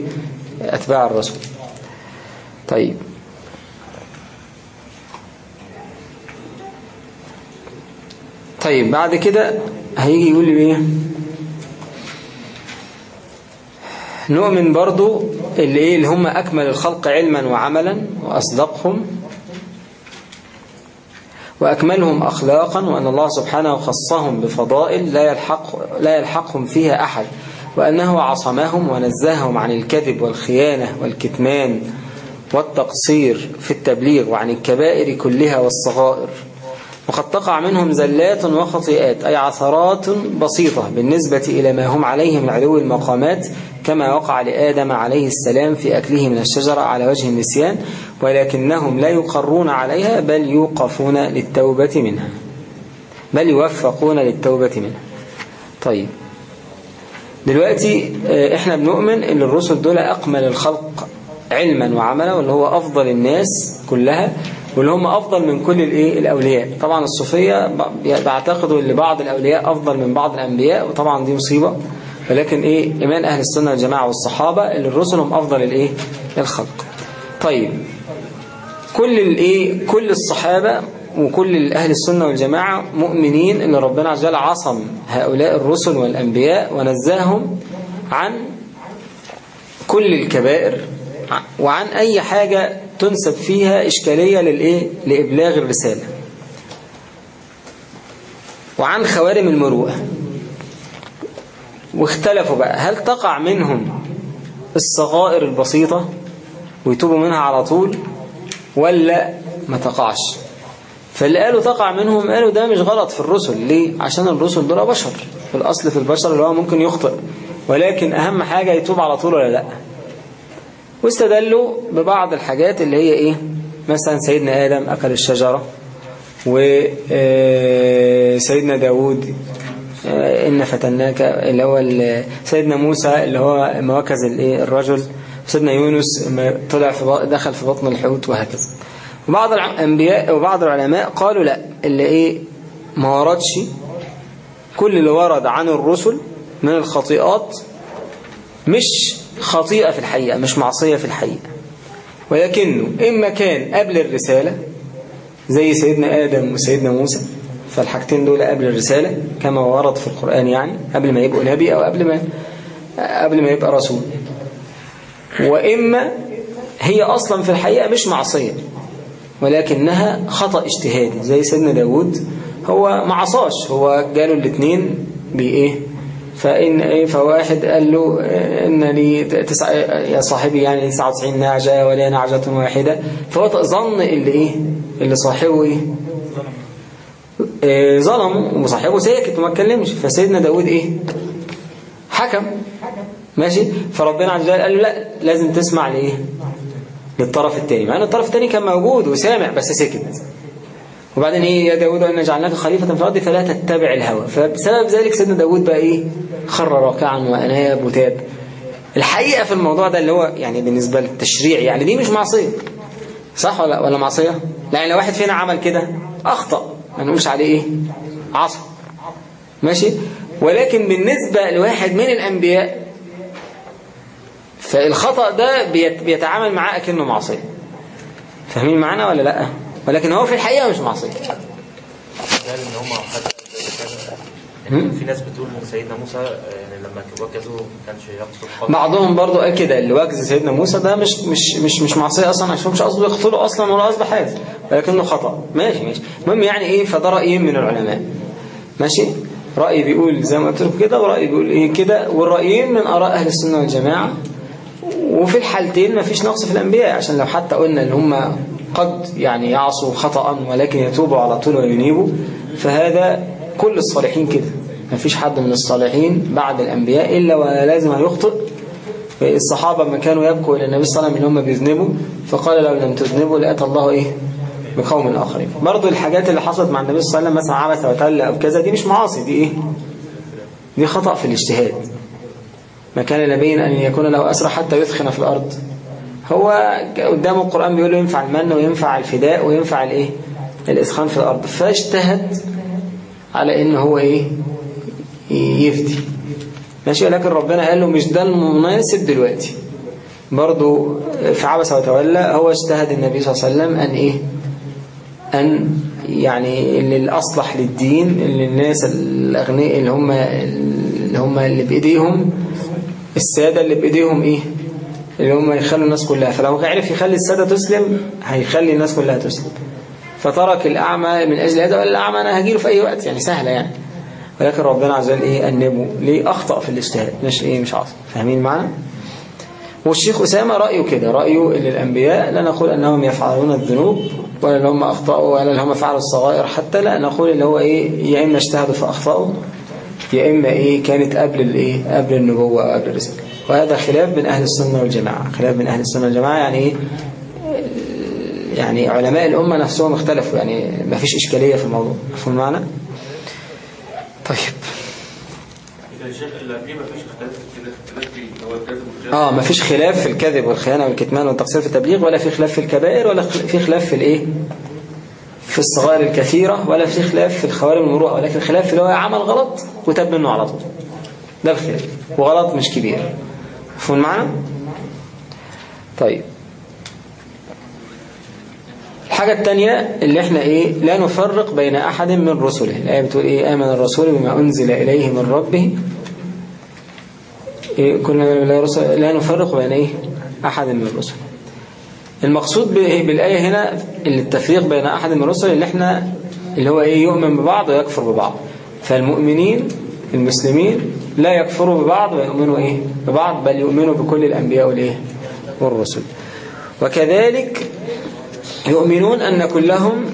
أتباع الرسول. طيب. طيب بعد كده هيجي يقول لي إيه؟ نؤمن برضو اللي إيه اللي هم أكمل الخلق علما وعملا وأصدقهم وأكملهم اخلاقا وأن الله سبحانه خصهم بفضائل لا يلحق لا يلحقهم فيها أحد وأنه عصمهم ونزههم عن الكذب والخيانة والكتمان والتقصير في التبليغ وعن الكبائر كلها والصغائر. وقد تقع منهم زلات وخطيئات أي عثرات بسيطة بالنسبة إلى ما هم عليه من علو المقامات كما وقع لآدم عليه السلام في أكله من الشجرة على وجه النسيان ولكنهم لا يقرون عليها بل يوقفون للتوبة منها. بل يوفقون للتوبة منها. طيب. دلوقتي آه، إحنا بنؤمن إن الرسل دول أكمل الخلق علما وعملا واللي هو أفضل الناس كلها واللي هم أفضل من كل الإيه؟ الأولياء. طبعا الصوفية ب- بيعتقدوا إن بعض الأولياء أفضل من بعض الأنبياء وطبعا دي مصيبة. ولكن إيه إيمان أهل السنة والجماعة والصحابة اللي الرسل هم أفضل الإيه؟ الخلق. طيب كل الإيه؟ كل الصحابة وكل أهل السنة والجماعة مؤمنين إن ربنا عز وجل عصم هؤلاء الرسل والأنبياء ونزههم عن كل الكبائر وعن أي حاجة تنسب فيها إشكالية للإيه؟ لإبلاغ الرسالة. وعن خوارم المروءة. واختلفوا بقى. هل تقع منهم الصغائر البسيطة ويتوبوا منها على طول ولا ما تقعش؟ فاللي قالوا تقع منهم قالوا ده مش غلط في الرسل. ليه؟ عشان الرسل دول بشر. في الأصل في البشر اللي هو ممكن يخطئ. ولكن أهم حاجة يتوب على طول ولا لأ؟ واستدلوا ببعض الحاجات اللي هي إيه؟ مثلا سيدنا آدم أكل الشجرة وسيدنا داود آه، إن فتناك. اللي هو سيدنا موسى اللي هو مواكز الرجل. سيدنا يونس طلع في دخل في بطن الحوت وهكذا. وبعض الأنبياء وبعض العلماء قالوا لا اللي إيه؟ ما وردش كل اللي ورد عن الرسل من الخطيئات مش خطيئة في الحقيقة مش معصية في الحقيقة. ولكنه إما كان قبل الرسالة زي سيدنا آدم وسيدنا موسى فالحاجتين دول قبل الرسالة كما ورد في القرآن يعني قبل ما يبقوا نبي أو قبل ما قبل ما يبقى رسول. وإما هي أصلا في الحقيقة مش معصية ولكنها خطأ اجتهادي زي سيدنا داود. هو ما عصاش هو جاله الاثنين بإيه؟ فإن إيه؟ فواحد قال له إن لي تسع يا صاحبي يعني 99 نعجة ولا نعجة واحدة. فهو ظن اللي إيه؟ اللي صاحبه إيه؟ آه، ظلموا وصاحبه ساكت وما اتكلمش. فسيدنا داود إيه؟ حكم. ماشي؟ فربنا عز وجل قال له لا لازم تسمع لإيه؟ للطرف الثاني مع إن الطرف الثاني كان موجود وسامع بس سكت وبعدين إيه؟ يا داود ان جعلناك خليفة في الأرض فلا تتبع الهوى. فبسبب ذلك سيدنا داود بقى إيه؟ خر راكعا وأناب وتاب. الحقيقة في الموضوع ده اللي هو يعني بالنسبة للتشريع يعني دي مش معصية. صح ولا ولا معصية؟ لا يعني لو واحد فينا عمل كده أخطأ. ما نقولش عليه إيه؟ عصى ماشي؟ ولكن بالنسبة لواحد من الأنبياء فالخطأ ده بيت- بيتعامل معاه كأنه معصية. فاهمين معانا ولا لأ؟ ولكن هو في الحقيقة مش معصية. في ناس بتقول إن سيدنا موسى يعني لما وجدوه ما كانش يقصد خالص بعضهم برضو قال كده اللي وجز سيدنا موسى ده مش مش مش مش معصية أصلا عشان مش قصده يقتله أصلا ولا قصده حاجة ولكنه خطأ. ماشي ماشي. المهم يعني إيه فده رأي من العلماء. ماشي؟ رأي بيقول زي ما قلت لكم كده ورأي بيقول إيه كده والرأيين من آراء أهل السنة والجماعة. وفي الحالتين ما فيش نقص في الأنبياء عشان لو حتى قلنا إن هم قد يعني يعصوا خطا ولكن يتوبوا على طول وينيبوا فهذا كل الصالحين كده. ما فيش حد من الصالحين بعد الأنبياء إلا ولازم هيخطئ الصحابة لما كانوا يبكوا إلى النبي صلى الله عليه وسلم إن هم بيذنبوا. فقال لو لم تذنبوا لأتى الله إيه؟ بقوم آخرين. برضو الحاجات اللي حصلت مع النبي صلى الله عليه وسلم مثلا عبس وتولى أو كذا دي مش معاصي دي إيه؟ دي خطأ في الاجتهاد. ما كان نبي أن يكون له أسرى حتى يثخن في الأرض. هو قدامه القرآن بيقول له ينفع المن وينفع الفداء وينفع الإيه؟ الإسخان في الأرض. فاجتهد على إن هو إيه؟ يفدي ماشي ولكن ربنا قال له مش ده المناسب دلوقتي. برضو في عبس وتولى هو اجتهد النبي صلى الله عليه وسلم أن إيه؟ أن يعني اللي الأصلح للدين اللي الناس الأغنياء اللي هم اللي هم اللي بإيديهم السادة اللي بإيديهم إيه؟ اللي هم يخلوا الناس كلها. فلو عرف يخلي السادة تسلم هيخلي الناس كلها تسلم. فترك الأعمى من أجل هذا وقال الأعمى أنا هجيله في أي وقت. يعني سهلة يعني. ولكن ربنا عز وجل إيه أنبه ليه أخطأ في الاجتهاد. مش إيه مش عاصم. فاهمين معنا والشيخ أسامة رأيه كده. رأيه إن الأنبياء لا نقول أنهم يفعلون الذنوب ولا اللي هم أخطأوا ولا اللي هم فعلوا الصغائر حتى لا. نقول اللي هو إيه يا إما اجتهدوا فأخطأوا يا إما إيه كانت قبل الإيه قبل النبوة أو قبل الرسالة. وهذا خلاف بين أهل السنة والجماعة. خلاف بين أهل السنة والجماعة يعني إيه يعني علماء الأمة نفسهم اختلفوا يعني ما فيش إشكالية في الموضوع. مفهوم معنا؟ طيب. آه ما فيش خلاف في الكذب والخيانة والكتمان والتقصير في التبليغ ولا في خلاف في الكبائر ولا في خلاف في الإيه؟ في الصغائر الكثيرة ولا في خلاف في الخوارم المروءة ولكن خلاف في اللي هو عمل غلط وتاب منه على طول. ده الخلاف وغلط مش كبير. مفهوم معنا؟ طيب. الحاجة التانية اللي إحنا إيه لا نفرق بين أحد من رسله. الآية بتقول إيه آمن الرسول بما أنزل إليه من ربه. إيه كنا لا, لا نفرق بين إيه أحد من الرسل المقصود بالآية هنا التفريق بين أحد من الرسل اللي إحنا اللي هو إيه يؤمن ببعض ويكفر ببعض. فالمؤمنين المسلمين لا يكفروا ببعض ويؤمنوا إيه ببعض بل يؤمنوا بكل الأنبياء والرسل. وكذلك يؤمنون أن كلهم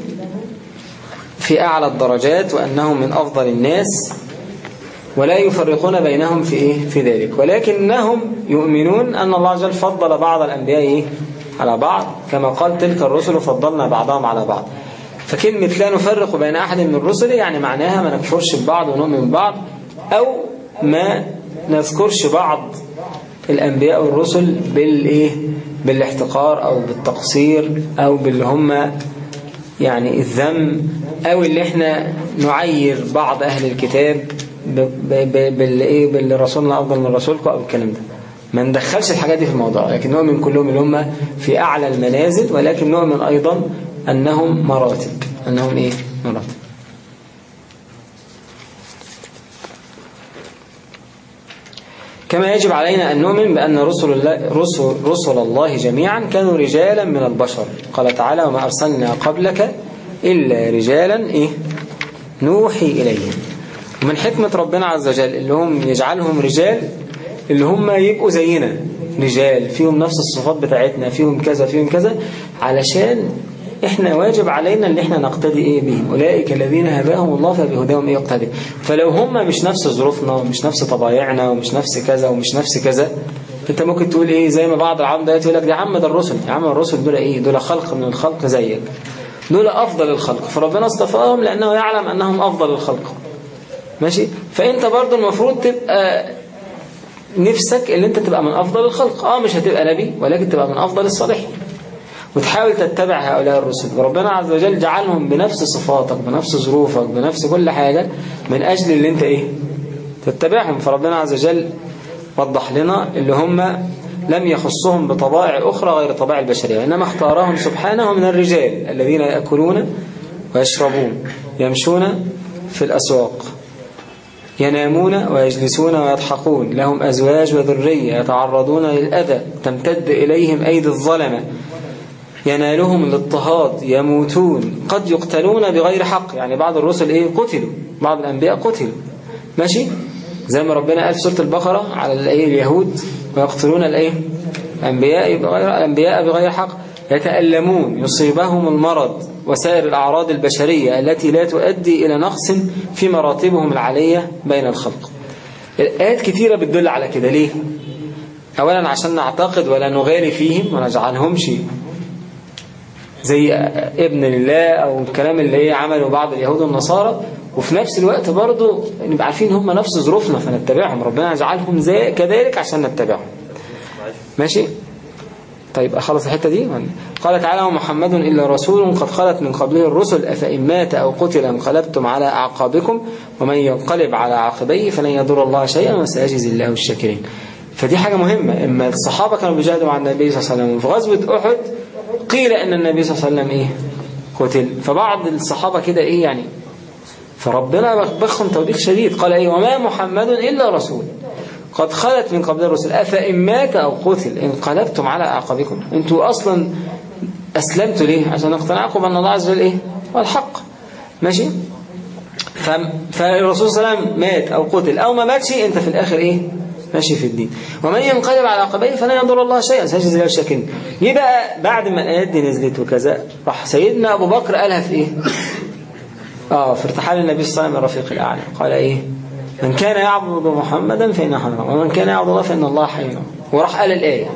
في أعلى الدرجات وأنهم من أفضل الناس ولا يفرقون بينهم في إيه؟ في ذلك. ولكنهم يؤمنون أن الله وجل فضل بعض الأنبياء إيه على بعض. كما قال تلك الرسل فضلنا بعضهم على بعض. فكلمة لا نفرق بين أحد من الرسل يعني معناها ما نكفرش ببعض ونؤمن ببعض أو ما نذكرش بعض الأنبياء والرسل بالإيه؟ بالاحتقار أو بالتقصير أو باللي هم يعني الذم أو اللي إحنا نعير بعض أهل الكتاب ب- ب- ب- بالإيه باللي رسولنا أفضل من رسولكم أو الكلام ده. ما ندخلش الحاجات دي في الموضوع لكن نؤمن كلهم اللي هم في أعلى المنازل ولكن نؤمن أيضا أنهم مراتب. أنهم إيه؟ مراتب. كما يجب علينا أن نؤمن بأن رسل الله, رسل, رسل الله جميعا كانوا رجالا من البشر. قال تعالى وما أرسلنا قبلك إلا رجالا إيه؟ نوحي إليهم. ومن حكمة ربنا عز وجل اللي هم يجعلهم رجال اللي هم يبقوا زينا. رجال فيهم نفس الصفات بتاعتنا فيهم كذا فيهم كذا علشان إحنا واجب علينا إن إحنا نقتدي إيه بهم أولئك الذين هداهم الله فبهداهم إيه يقتدي. فلو هم مش نفس ظروفنا ومش نفس طبايعنا ومش نفس كذا ومش نفس كذا أنت ممكن تقول إيه زي ما بعض العام ده يقول لك يا عم ده الرسل يا عم الرسل دول إيه؟ دول خلق من الخلق زيك. دول أفضل الخلق. فربنا اصطفاهم لأنه يعلم أنهم أفضل الخلق. ماشي؟ فأنت برضو المفروض تبقى نفسك إن أنت تبقى من أفضل الخلق. آه مش هتبقى نبي ولكن تبقى من أفضل الصالحين. وتحاول تتبع هؤلاء الرسل. وربنا عز وجل جعلهم بنفس صفاتك بنفس ظروفك بنفس كل حاجة من أجل اللي أنت إيه؟ تتبعهم. فربنا عز وجل وضح لنا اللي هم لم يخصهم بطبائع أخرى غير طبائع البشرية إنما اختارهم سبحانه من الرجال الذين يأكلون ويشربون يمشون في الأسواق ينامون ويجلسون ويضحكون لهم أزواج وذرية يتعرضون للأذى تمتد إليهم أيدي الظلمة ينالهم الاضطهاد يموتون. قد يقتلون بغير حق. يعني بعض الرسل إيه؟ قتلوا. بعض الأنبياء قتلوا. ماشي؟ زي ما ربنا قال في سورة البقرة على الإيه؟ اليهود. ويقتلون الإيه؟ الأنبياء بغير الأنبياء بغير حق. يتألمون. يصيبهم المرض. وسائر الأعراض البشرية التي لا تؤدي إلى نقص في مراتبهم العالية بين الخلق. الآيات كثيرة بتدل على كده. ليه؟ أولا عشان نعتقد ولا نغالي فيهم ونجعلهمش زي ابن لله أو الكلام اللي هي عمله بعض اليهود والنصارى. وفي نفس الوقت برضو نبقى عارفين هم نفس ظروفنا فنتبعهم. ربنا يجعلهم زي كذلك عشان نتبعهم. ماشي؟ طيب أخلص الحتة دي. قال تعالى ومحمد إلا رسول قد خلت من قبله الرسل أفإن مات أو قتل انقلبتم على أعقابكم ومن ينقلب على عقبيه فلن يضر الله شيئا وسيجزي الله الشاكرين. فدي حاجة مهمة. إما الصحابة كانوا بيجاهدوا مع النبي صلى الله عليه وسلم. في غزوة أحد قيل أن النبي صلى الله عليه وسلم إيه؟ قتل. فبعض الصحابة كده إيه يعني؟ فربنا بخهم توبيخ شديد. قال إيه؟ وما محمد إلا رسول. قد خلت من قبل الرسل. أفإن مات أو قتل انقلبتم على أعقابكم. أنتوا أصلا أسلمتوا ليه؟ عشان اقتنعكم أن الله عز وجل إيه؟ والحق ماشي. فالرسول صلى الله عليه وسلم مات أو قتل. أو ما ماتش أنت في الآخر إيه؟ ماشي في الدين. ومن ينقلب على عقبيه فلا يضر الله شيئا. سيجزي الله الشاكرين يبقى بعد ما الآيات دي نزلت وكذا راح سيدنا أبو بكر قالها في إيه؟ آه في ارتحال النبي صلى الله عليه وسلم الرفيق الأعلى. قال إيه؟ من كان يعبد محمدا فإن حرم ومن كان يعبد الله فإن الله حي. وراح قال الآية.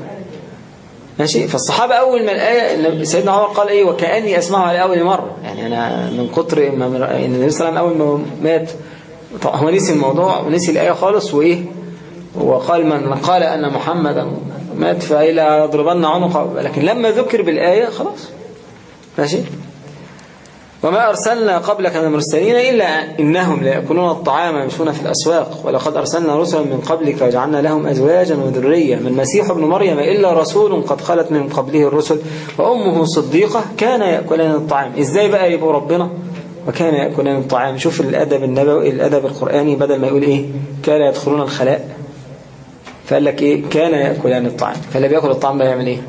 ماشي؟ فالصحابة أول ما الآية سيدنا عمر قال إيه؟ وكأني أسمعها لأول مرة. يعني أنا من كتر ما النبي صلى الله عليه وسلم أول ما مات هو نسي الموضوع ونسي الآية خالص وإيه؟ وقال من قال أن محمدا مات فإلى يضربن عنقه لكن لما ذكر بالآية خلاص. ماشي؟ وما أرسلنا قبلك من المرسلين إلا إنهم ليأكلون الطعام ويمشون في الأسواق ولقد أرسلنا رسلا من قبلك وجعلنا لهم أزواجا وذرية من المسيح ابن مريم إلا رسول قد خلت من قبله الرسل وأمه صديقة كان يأكلان الطعام. إزاي بقى يبقوا ربنا؟ وكان يأكلان الطعام. شوف الأدب النبوي الأدب القرآني بدل ما يقول إيه؟ كان يدخلون الخلاء. فقال لك إيه؟ كان يأكلان الطعام. فاللي بيأكل الطعام بقى يعمل إيه؟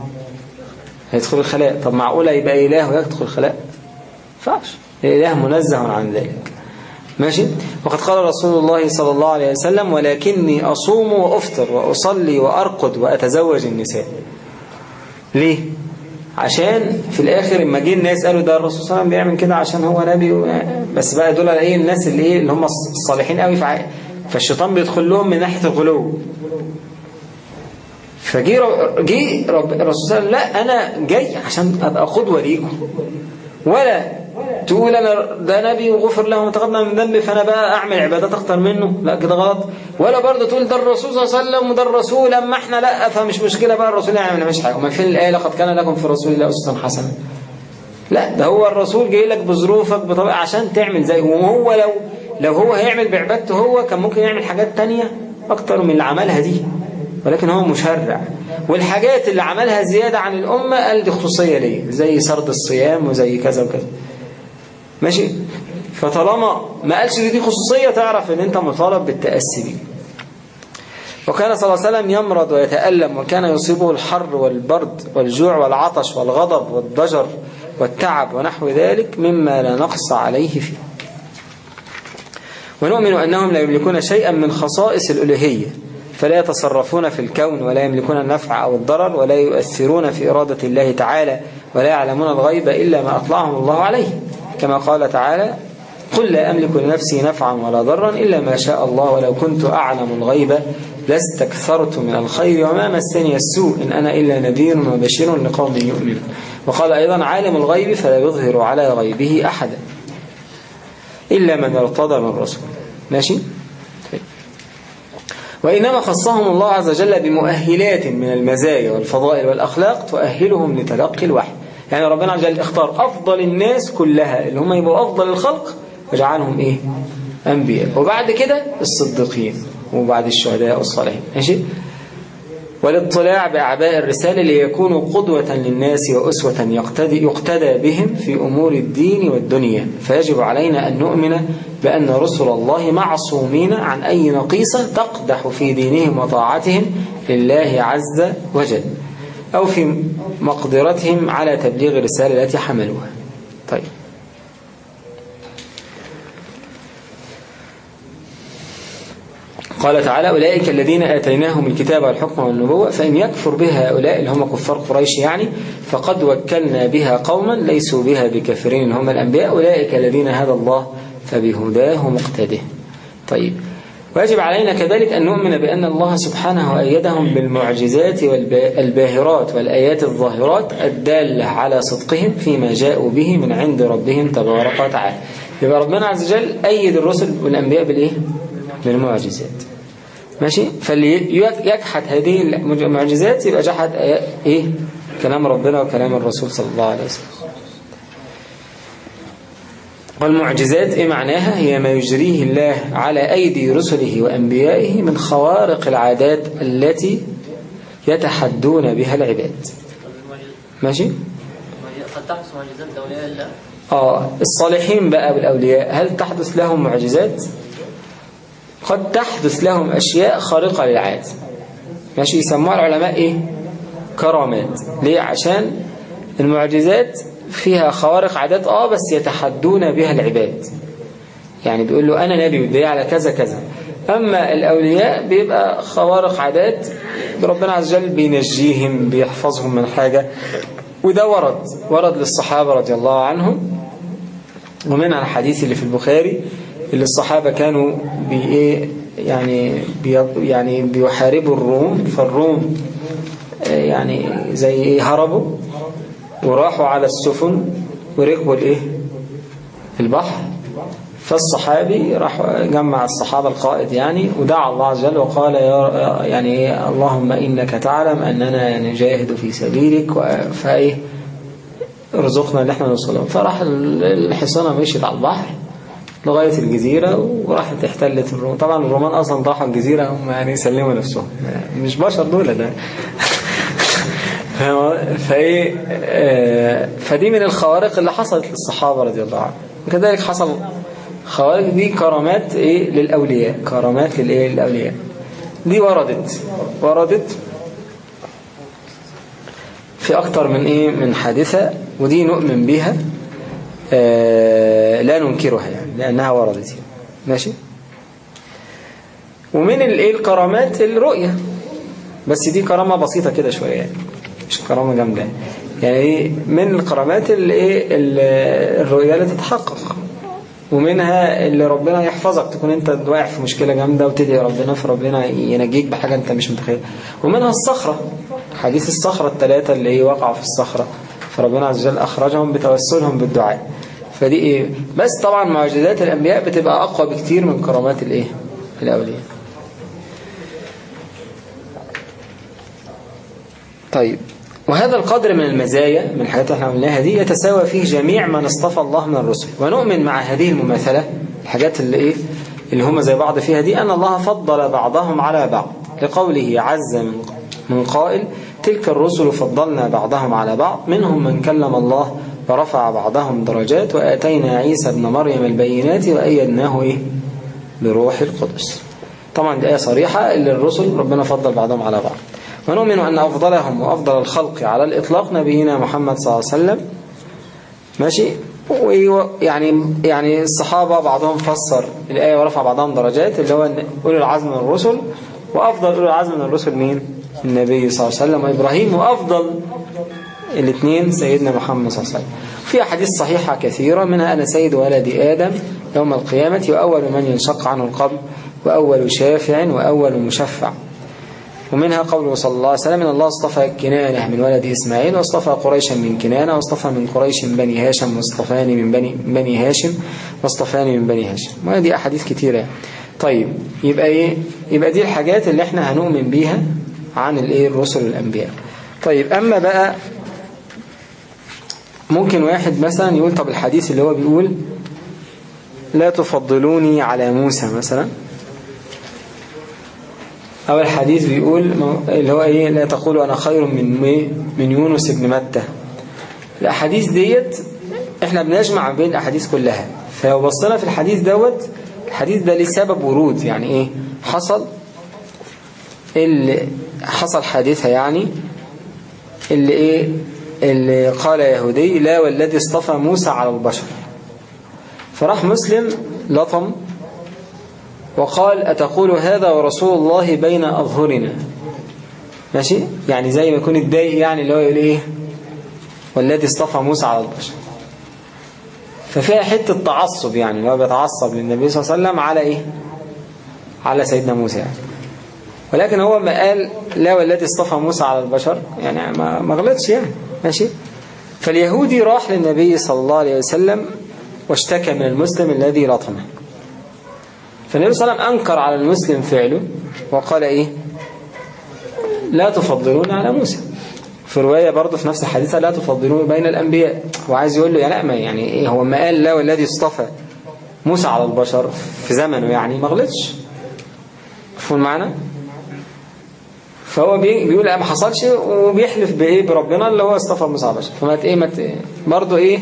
هيدخل الخلاء. طب معقولة يبقى إله ويدخل الخلاء؟ فعش الإله منزه عن ذلك. ماشي؟ وقد قال رسول الله صلى الله عليه وسلم ولكني أصوم وأفطر وأصلي وأرقد وأتزوج النساء. ليه؟ عشان في الآخر لما جه الناس قالوا ده الرسول صلى الله عليه وسلم بيعمل كده عشان هو نبي. بس بقى دول إيه الناس اللي إيه اللي هم الصالحين قوي. فالشيطان بيدخل لهم من ناحية الغلو. فجي. جه. الرسول صلى الله عليه وسلم لا أنا جاي عشان أبقى قدوة ليكم. ولا تقول أنا ده نبي وغفر له ما تقدم من ذنبي فأنا بقى أعمل عبادات أكتر منه. لا كده غلط. ولا برضه تقول ده الرسول صلى الله عليه وسلم وده الرسول أما إحنا لا فمش مشكلة بقى الرسول يعني مش حاجة. وما فين الآية لقد كان لكم في رسول الله أسوة حسنة. لا ده هو الرسول جاي لك بظروفك بطبيعة عشان تعمل زيه وهو لو لو هو هيعمل بعبادته هو كان ممكن يعمل حاجات تانية أكتر من اللي عملها دي. ولكن هو مشرع. والحاجات اللي عملها زيادة عن الأمة قال دي خصوصية ليه زي سرد الصيام وزي كذا وكذا. ماشي؟ فطالما ما قالش دي خصوصية تعرف إن أنت مطالب بالتأسي بيه وكان صلى الله عليه وسلم يمرض ويتألم وكان يصيبه الحر والبرد والجوع والعطش والغضب والضجر والتعب ونحو ذلك مما لا نقص عليه فيه. ونؤمن أنهم لا يملكون شيئا من خصائص الألوهية. فلا يتصرفون في الكون ولا يملكون النفع أو الضرر ولا يؤثرون في إرادة الله تعالى ولا يعلمون الغيب إلا ما أطلعهم الله عليه. كما قال تعالى قل لا أملك لنفسي نفعا ولا ضرا إلا ما شاء الله ولو كنت أعلم الغيب لاستكثرت من الخير وما مسني السوء إن أنا إلا نذير وبشير لقوم يؤمنون. وقال أيضا عالم الغيب فلا يظهر على غيبه أحدا إلا من ارتضى من رسول. ماشي. وإنما خصهم الله عز وجل بمؤهلات من المزايا والفضائل والأخلاق تؤهلهم لتلقي الوحي. يعني ربنا عز وجل اختار أفضل الناس كلها اللي هم يبقوا أفضل الخلق وجعلهم إيه؟ أنبياء. وبعد كده الصديقين وبعد الشهداء والصالحين. ماشي؟ والاطلاع بأعباء الرسالة ليكونوا قدوة للناس وأسوة يقتدي, يقتدى بهم في أمور الدين والدنيا. فيجب علينا أن نؤمن بأن رسل الله معصومين عن أي نقيصة تقدح في دينهم وطاعتهم لله عز وجل أو في مقدرتهم على تبليغ الرسالة التي حملوها. طيب. قال تعالى أولئك الذين آتيناهم الكتاب والحكم والنبوة فإن يكفر بها هؤلاء اللي هم كفار قريش يعني فقد وكلنا بها قوما ليسوا بها بكافرين هم الأنبياء أولئك الذين هدى الله فبهداه مقتده. طيب. ويجب علينا كذلك أن نؤمن بأن الله سبحانه أيدهم بالمعجزات والباهرات والآيات الظاهرات الدالة على صدقهم فيما جاءوا به من عند ربهم تبارك وتعالى. يبقى ربنا عز وجل أيد الرسل والأنبياء بالإيه؟ بالمعجزات ماشي؟ فاللي يجحد هذه المعجزات يبقى جحد إيه؟ كلام ربنا وكلام الرسول صلى الله عليه وسلم. والمعجزات إيه معناها؟ هي ما يجريه الله على أيدي رسله وأنبيائه من خوارق العادات التي يتحدون بها العباد. ماشي؟ تحدث معجزات لأولياء الله آه الصالحين بقى بالأولياء هل تحدث لهم معجزات؟ قد تحدث لهم أشياء خارقة للعادة ماشي يسموها العلماء إيه؟ كرامات. ليه؟ عشان المعجزات فيها خوارق عادات آه بس يتحدون بها العباد. يعني بيقول له أنا نبي ودي على كذا كذا. أما الأولياء بيبقى خوارق عادات ربنا عز وجل بينجيهم بيحفظهم من حاجة. وده ورد ورد للصحابة رضي الله عنهم. ومنها الحديث اللي في البخاري اللي الصحابة كانوا بي إيه يعني يعني بيحاربوا الروم فالروم يعني زي إيه؟ هربوا وراحوا على السفن وركبوا الإيه؟ البحر. فالصحابي راح جمع الصحابة القائد يعني ودعا الله عز وجل وقال يا يعني اللهم إنك تعلم أننا يعني نجاهد في سبيلك فإيه؟ رزقنا اللي إحنا نوصلهم فراح الحصانة مشيت على البحر. لغاية الجزيرة وراحت احتلت الروم. طبعا الرومان أصلا راحوا الجزيرة هم يعني يسلموا نفسهم. مش بشر دول ده. فإيه فدي من الخوارق اللي حصلت للصحابة رضي الله عنهم. وكذلك حصل خوارق دي كرامات إيه؟ للأولياء. كرامات للإيه؟ للأولياء. دي وردت. وردت في أكتر من إيه؟ من حادثة ودي نؤمن بها آه لا ننكرها يعني. لأنها وردت. ماشي؟ ومن الايه الكرامات؟ الرؤية. بس دي كرامة بسيطة كده شوية يعني. مش كرامة جامدة. يعني من الكرامات اللي إيه؟ الرؤية اللي تتحقق. ومنها اللي ربنا يحفظك. تكون أنت واقع في مشكلة جامدة وتدعي ربنا فربنا ينجيك بحاجة أنت مش متخيل. ومنها الصخرة. حديث الصخرة الثلاثة اللي هي وقعوا في الصخرة. فربنا عز وجل أخرجهم بتوسلهم بالدعاء. فدي إيه؟ بس طبعا معجزات الأنبياء بتبقى أقوى بكتير من كرامات الإيه؟ الأولياء. طيب وهذا القدر من المزايا من الحاجات اللي إحنا عملناها دي يتساوى فيه جميع من اصطفى الله من الرسل. ونؤمن مع هذه المماثلة الحاجات اللي إيه؟ اللي هم زي بعض فيها دي أن الله فضل بعضهم على بعض. لقوله عز من قائل تلك الرسل فضلنا بعضهم على بعض منهم من كلم الله ورفع بعضهم درجات وآتينا عيسى ابن مريم البينات وأيدناه إيه؟ بروح القدس. طبعا دي آية صريحة اللي الرسل ربنا فضل بعضهم على بعض. ونؤمن أن أفضلهم وأفضل الخلق على الإطلاق نبينا محمد صلى الله عليه وسلم. ماشي؟ ويعني يعني الصحابة بعضهم فسر الآية ورفع بعضهم درجات اللي هو أولي العزم من الرسل وأفضل أولو العزم من الرسل مين؟ النبي صلى الله عليه وسلم. وإبراهيم وأفضل الاثنين سيدنا محمد صلى الله عليه وسلم. في أحاديث صحيحة كثيرة منها أنا سيد ولد آدم يوم القيامة وأول من ينشق عنه القبر وأول شافع وأول مشفع. ومنها قوله صلى الله عليه وسلم إن الله اصطفى كنانة من ولد إسماعيل واصطفى قريشا من كنانة واصطفى من قريش بني هاشم واصطفاني من بني, بني هاشم واصطفاني من بني هاشم. وهذه أحاديث كثيرة. طيب يبقى إيه؟ يبقى دي الحاجات اللي إحنا هنؤمن بيها عن الإيه؟ الرسل والأنبياء طيب أما بقى ممكن واحد مثلا يقول طب الحديث اللي هو بيقول لا تفضلوني على موسى مثلا. أو الحديث بيقول اللي هو إيه لا تقولوا أنا خير من من يونس بن متى. الأحاديث ديت إحنا بنجمع بين الأحاديث كلها. فلو بصينا في الحديث دوت الحديث ده ليه سبب ورود يعني إيه؟ حصل اللي حصل حادثة يعني اللي إيه؟ اللي قال يهودي لا والذي اصطفى موسى على البشر. فراح مسلم لطم وقال أتقول هذا ورسول الله بين أظهرنا؟ ماشي؟ يعني زي ما يكون اتضايق يعني اللي هو يقول إيه؟ والذي اصطفى موسى على البشر. ففيها حتة تعصب يعني اللي هو بيتعصب للنبي صلى الله عليه وسلم على إيه؟ على سيدنا موسى يعني. ولكن هو ما قال لا والذي اصطفى موسى على البشر؟ يعني ما غلطش يعني. ماشي؟ فاليهودي راح للنبي صلى الله عليه وسلم واشتكى من المسلم الذي لطمه فالنبي صلى الله عليه وسلم أنكر على المسلم فعله وقال إيه؟ لا تفضلون على موسى. في رواية برضه في نفس الحديثة لا تفضلون بين الأنبياء. وعايز يقول له يا لأ ما يعني إيه؟ هو ما قال لا والذي اصطفى موسى على البشر في زمنه يعني ما غلطش. مفهوم معنا؟ فهو بيقول ما حصلش وبيحلف بإيه بربنا اللي هو اصطفى موسى على البشر فما إيه برضه إيه.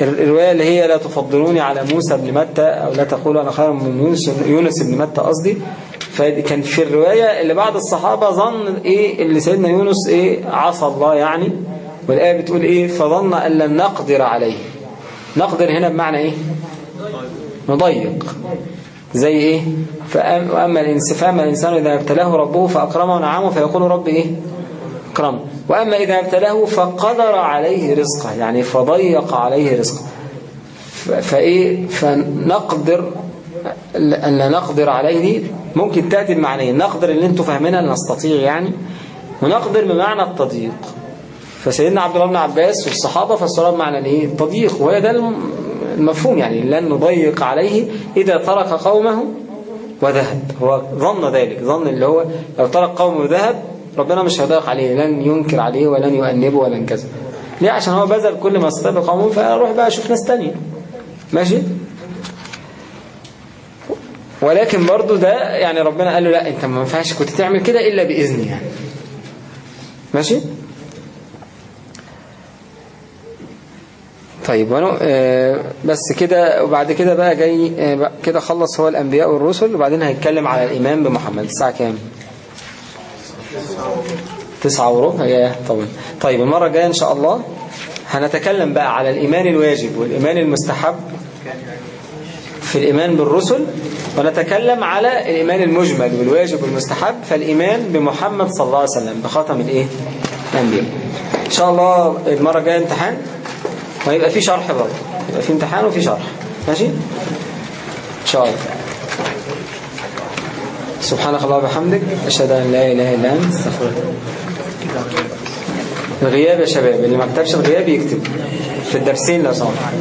الرواية اللي هي لا تفضلوني على موسى بن متى أو لا تقولوا أنا خير من يونس, يونس بن متى قصدي. فكان في الرواية اللي بعض الصحابة ظن إيه اللي سيدنا يونس إيه عصى الله يعني. والآية بتقول إيه فظن أن لن نقدر عليه. نقدر هنا بمعنى إيه؟ نضيق. زي إيه؟ فأما الإنسان فأما الإنسان إذا ابتلاه ربه فأكرمه ونعمه فيقول رب إيه؟ أكرمه. وأما إذا ابتلاه فقدر عليه رزقه يعني فضيق عليه رزقه. فإيه؟ فنقدر لا نقدر عليه. دي ممكن تأتي بمعنيين. نقدر اللي أنتوا فاهمينها نستطيع يعني ونقدر بمعنى التضييق. فسيدنا عبد الله بن عباس والصحابة فسروا بمعنى الإيه؟ التضييق. وهي ده المفهوم يعني لن نضيق عليه إذا ترك قومه وذهب. هو ظن ذلك ظن اللي هو لو ترك قومه وذهب ربنا مش هيضيق عليه لن ينكر عليه ولن يؤنبه ولن كذا ليه؟ عشان هو بذل كل ما استطاع قومه فاروح بقى أشوف ناس تانية. ماشي؟ ولكن برضو ده يعني ربنا قال له لا انت ما ينفعش كنت تعمل كده إلا باذني يعني. ماشي؟ طيب وأنا آه بس كده وبعد كده بقى جاي آه كده خلص هو الأنبياء والرسل وبعدين هيتكلم على الايمان بمحمد. الساعة كام؟ تسعة وربع. يا طبعا. طيب المرة الجاية إن شاء الله هنتكلم بقى على الإيمان الواجب والإيمان المستحب في الإيمان بالرسل ونتكلم على الإيمان المجمل والواجب والمستحب فالإيمان بمحمد صلى الله عليه وسلم بخاتم الإيه؟ الأنبياء. إن شاء الله المرة الجاية امتحان. وهيبقى في شرح برضه. يبقى في امتحان وفي شرح. ماشي؟ إن شاء الله. سبحانك الله وبحمدك أشهد أن لا إله إلا أنت. استغفرك الغياب يا شباب اللي ما كتبش الغياب يكتب. في الدرسين لو سمحت.